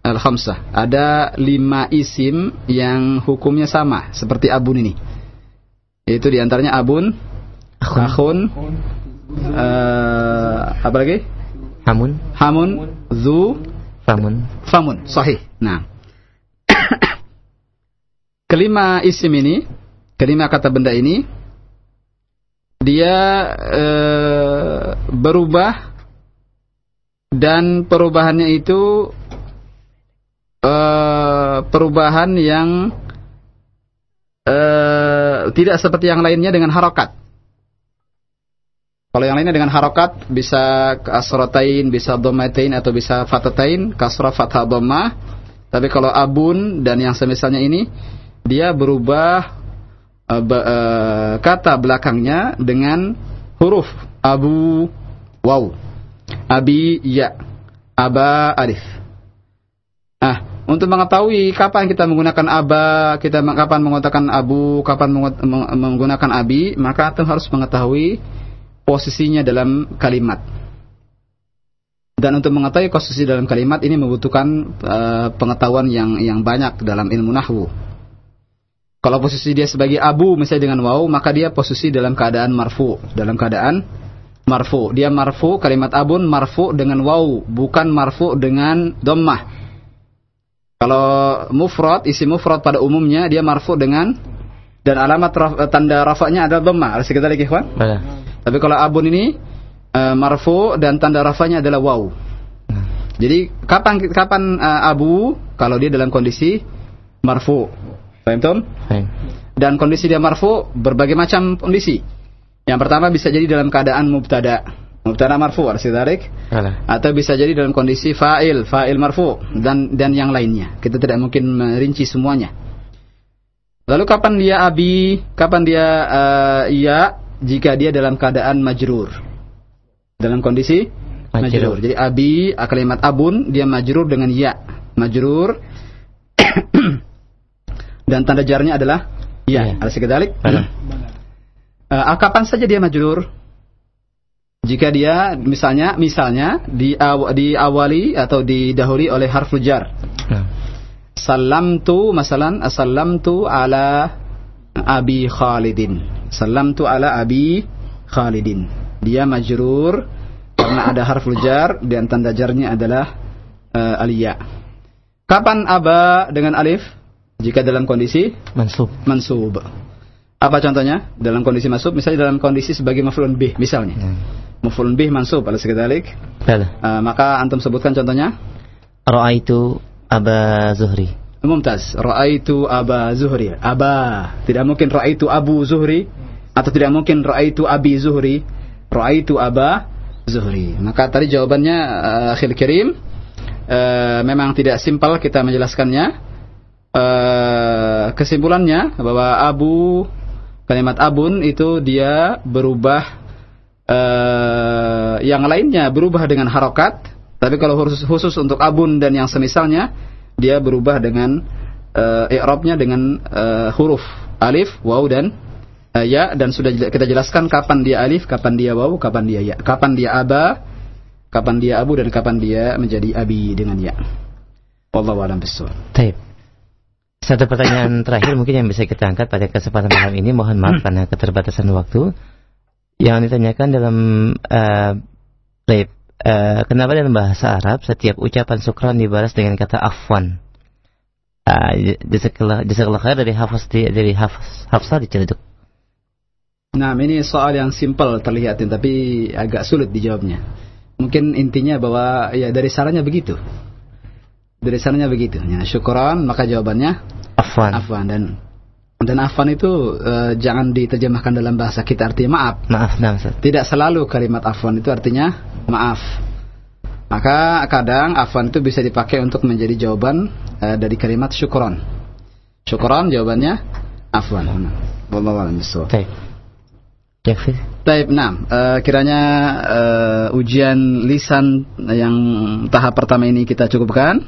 al-khamsah. Ada lima isim yang hukumnya sama seperti abun ini. Yaitu di antaranya abun, akhun, eh, apa lagi? Hamun, Hamun, zu, famun. famun. Sahih. Nah. kelima isim ini, kelima kata benda ini, dia eh, berubah dan perubahannya itu eh, perubahan yang eh, tidak seperti yang lainnya dengan harokat. Kalau yang lainnya dengan harokat bisa kasrotain, bisa domatain atau bisa fatatain, kasrah fathah domah. Tapi kalau abun dan yang semisalnya ini dia berubah eh, be- eh, kata belakangnya dengan huruf abu waw, abi ya, aba alif. Ah, untuk mengetahui kapan kita menggunakan aba, kita kapan menggunakan abu, kapan menggunakan abi, maka antum harus mengetahui posisinya dalam kalimat. Dan untuk mengetahui posisi dalam kalimat ini membutuhkan eh, pengetahuan yang yang banyak dalam ilmu nahwu. Kalau posisi dia sebagai abu misalnya dengan waw, maka dia posisi dalam keadaan marfu, dalam keadaan marfu. Dia marfu kalimat abun marfu dengan waw, bukan marfu dengan dhammah. Kalau mufrad, isi mufrad pada umumnya dia marfu dengan dan alamat raf- tanda rafanya adalah dhammah. Ada sekitar lagi, ikhwan? Tapi kalau abun ini eh, marfu dan tanda rafanya adalah waw. Jadi kapan kapan eh, abu kalau dia dalam kondisi marfu. Paham Tom? Dan kondisi dia marfu berbagai macam kondisi. Yang pertama bisa jadi dalam keadaan mubtada. Mubtada marfu harus ditarik atau bisa jadi dalam kondisi fa'il, fa'il marfu dan dan yang lainnya. Kita tidak mungkin merinci semuanya. Lalu kapan dia abi, kapan dia eh, ya jika dia dalam keadaan majrur. Dalam kondisi majrur. Majrur. Jadi abi kalimat abun dia majrur dengan ya. Majrur dan tanda jarnya adalah ya. Iya. Ada sekedalik. Baik. Eh, kapan saja dia majrur? Jika dia misalnya misalnya diaw- diawali atau didahului oleh harful jar. Nah. Salamtu masalan salamtu ala Abi Khalidin. Salamtu ala Abi Khalidin. Dia majrur karena ada harful jar dan tanda jarnya adalah uh, aliyah. Kapan aba dengan alif? Jika dalam kondisi Mansub. mansub. Apa contohnya? Dalam kondisi masuk, misalnya dalam kondisi sebagai maf'ulun bih, misalnya. Hmm. Maf'ulun bih mansub, ala sekadalik. Bala. Uh, maka antum sebutkan contohnya. Ra'aitu Aba Zuhri. Mumtaz. Ra'aitu Aba Zuhri. Aba. Tidak mungkin ra'aitu Abu Zuhri atau tidak mungkin ra'aitu Abi Zuhri. Ra'aitu Aba Zuhri. Maka tadi jawabannya uh, Kirim uh, memang tidak simpel kita menjelaskannya. Uh, kesimpulannya bahwa Abu kalimat abun itu dia berubah uh, yang lainnya berubah dengan harokat tapi kalau khusus, khusus untuk abun dan yang semisalnya dia berubah dengan uh, i'rabnya dengan uh, huruf alif waw dan ya dan sudah kita jelaskan kapan dia alif kapan dia waw kapan dia ya kapan dia aba kapan dia abu dan kapan dia menjadi abi dengan ya wallahu a'lam bishawab satu pertanyaan terakhir mungkin yang bisa kita angkat pada kesempatan malam ini. Mohon maaf karena keterbatasan waktu. Yang ditanyakan dalam uh, uh, kenapa dalam bahasa Arab setiap ucapan sukron dibalas dengan kata afwan? Uh, jazakallah khair dari hafaz dari hafaz hafsah diceleduk. Nah, ini soal yang simpel terlihat tapi agak sulit dijawabnya. Mungkin intinya bahwa ya dari sarannya begitu. Dari sananya begitu. Ya, syukuran maka jawabannya afwan. Afwan dan dan afwan itu uh, jangan diterjemahkan dalam bahasa kita artinya maaf. Maaf, nah, Tidak selalu kalimat afwan itu artinya maaf. Maka kadang afwan itu bisa dipakai untuk menjadi jawaban uh, dari kalimat syukuran. Syukuran jawabannya afwan. Wallahu a'lam. Yakfi. Baik, nah, uh, kiranya uh, ujian lisan yang tahap pertama ini kita cukupkan.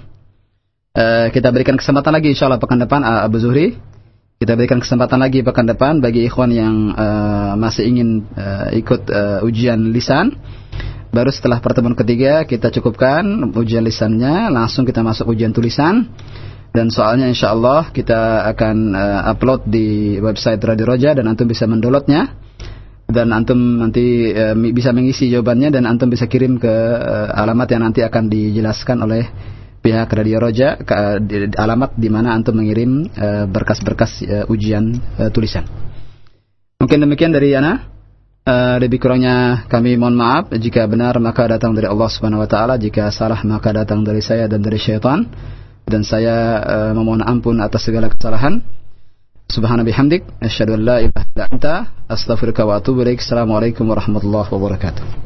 Uh, kita berikan kesempatan lagi insya Allah pekan depan Abu Zuhri. Kita berikan kesempatan lagi pekan depan bagi ikhwan yang uh, masih ingin uh, ikut uh, ujian lisan. Baru setelah pertemuan ketiga kita cukupkan ujian lisannya, langsung kita masuk ujian tulisan. Dan soalnya insya Allah kita akan uh, upload di website Radio Roja dan antum bisa mendownloadnya dan antum nanti uh, bisa mengisi jawabannya dan antum bisa kirim ke uh, alamat yang nanti akan dijelaskan oleh pihak Radio Roja ke, di, alamat di mana antum mengirim eh, berkas-berkas uh, ujian tulisan. Mungkin demikian dari Yana. Lebih kurangnya kami mohon maaf jika benar maka datang dari Allah Subhanahu wa taala jika salah maka datang dari saya dan dari syaitan dan saya memohon ampun atas segala kesalahan Subhana bihamdik asyhadu an la ilaha illa anta astaghfiruka wa atubu ilaik. Assalamualaikum warahmatullahi wabarakatuh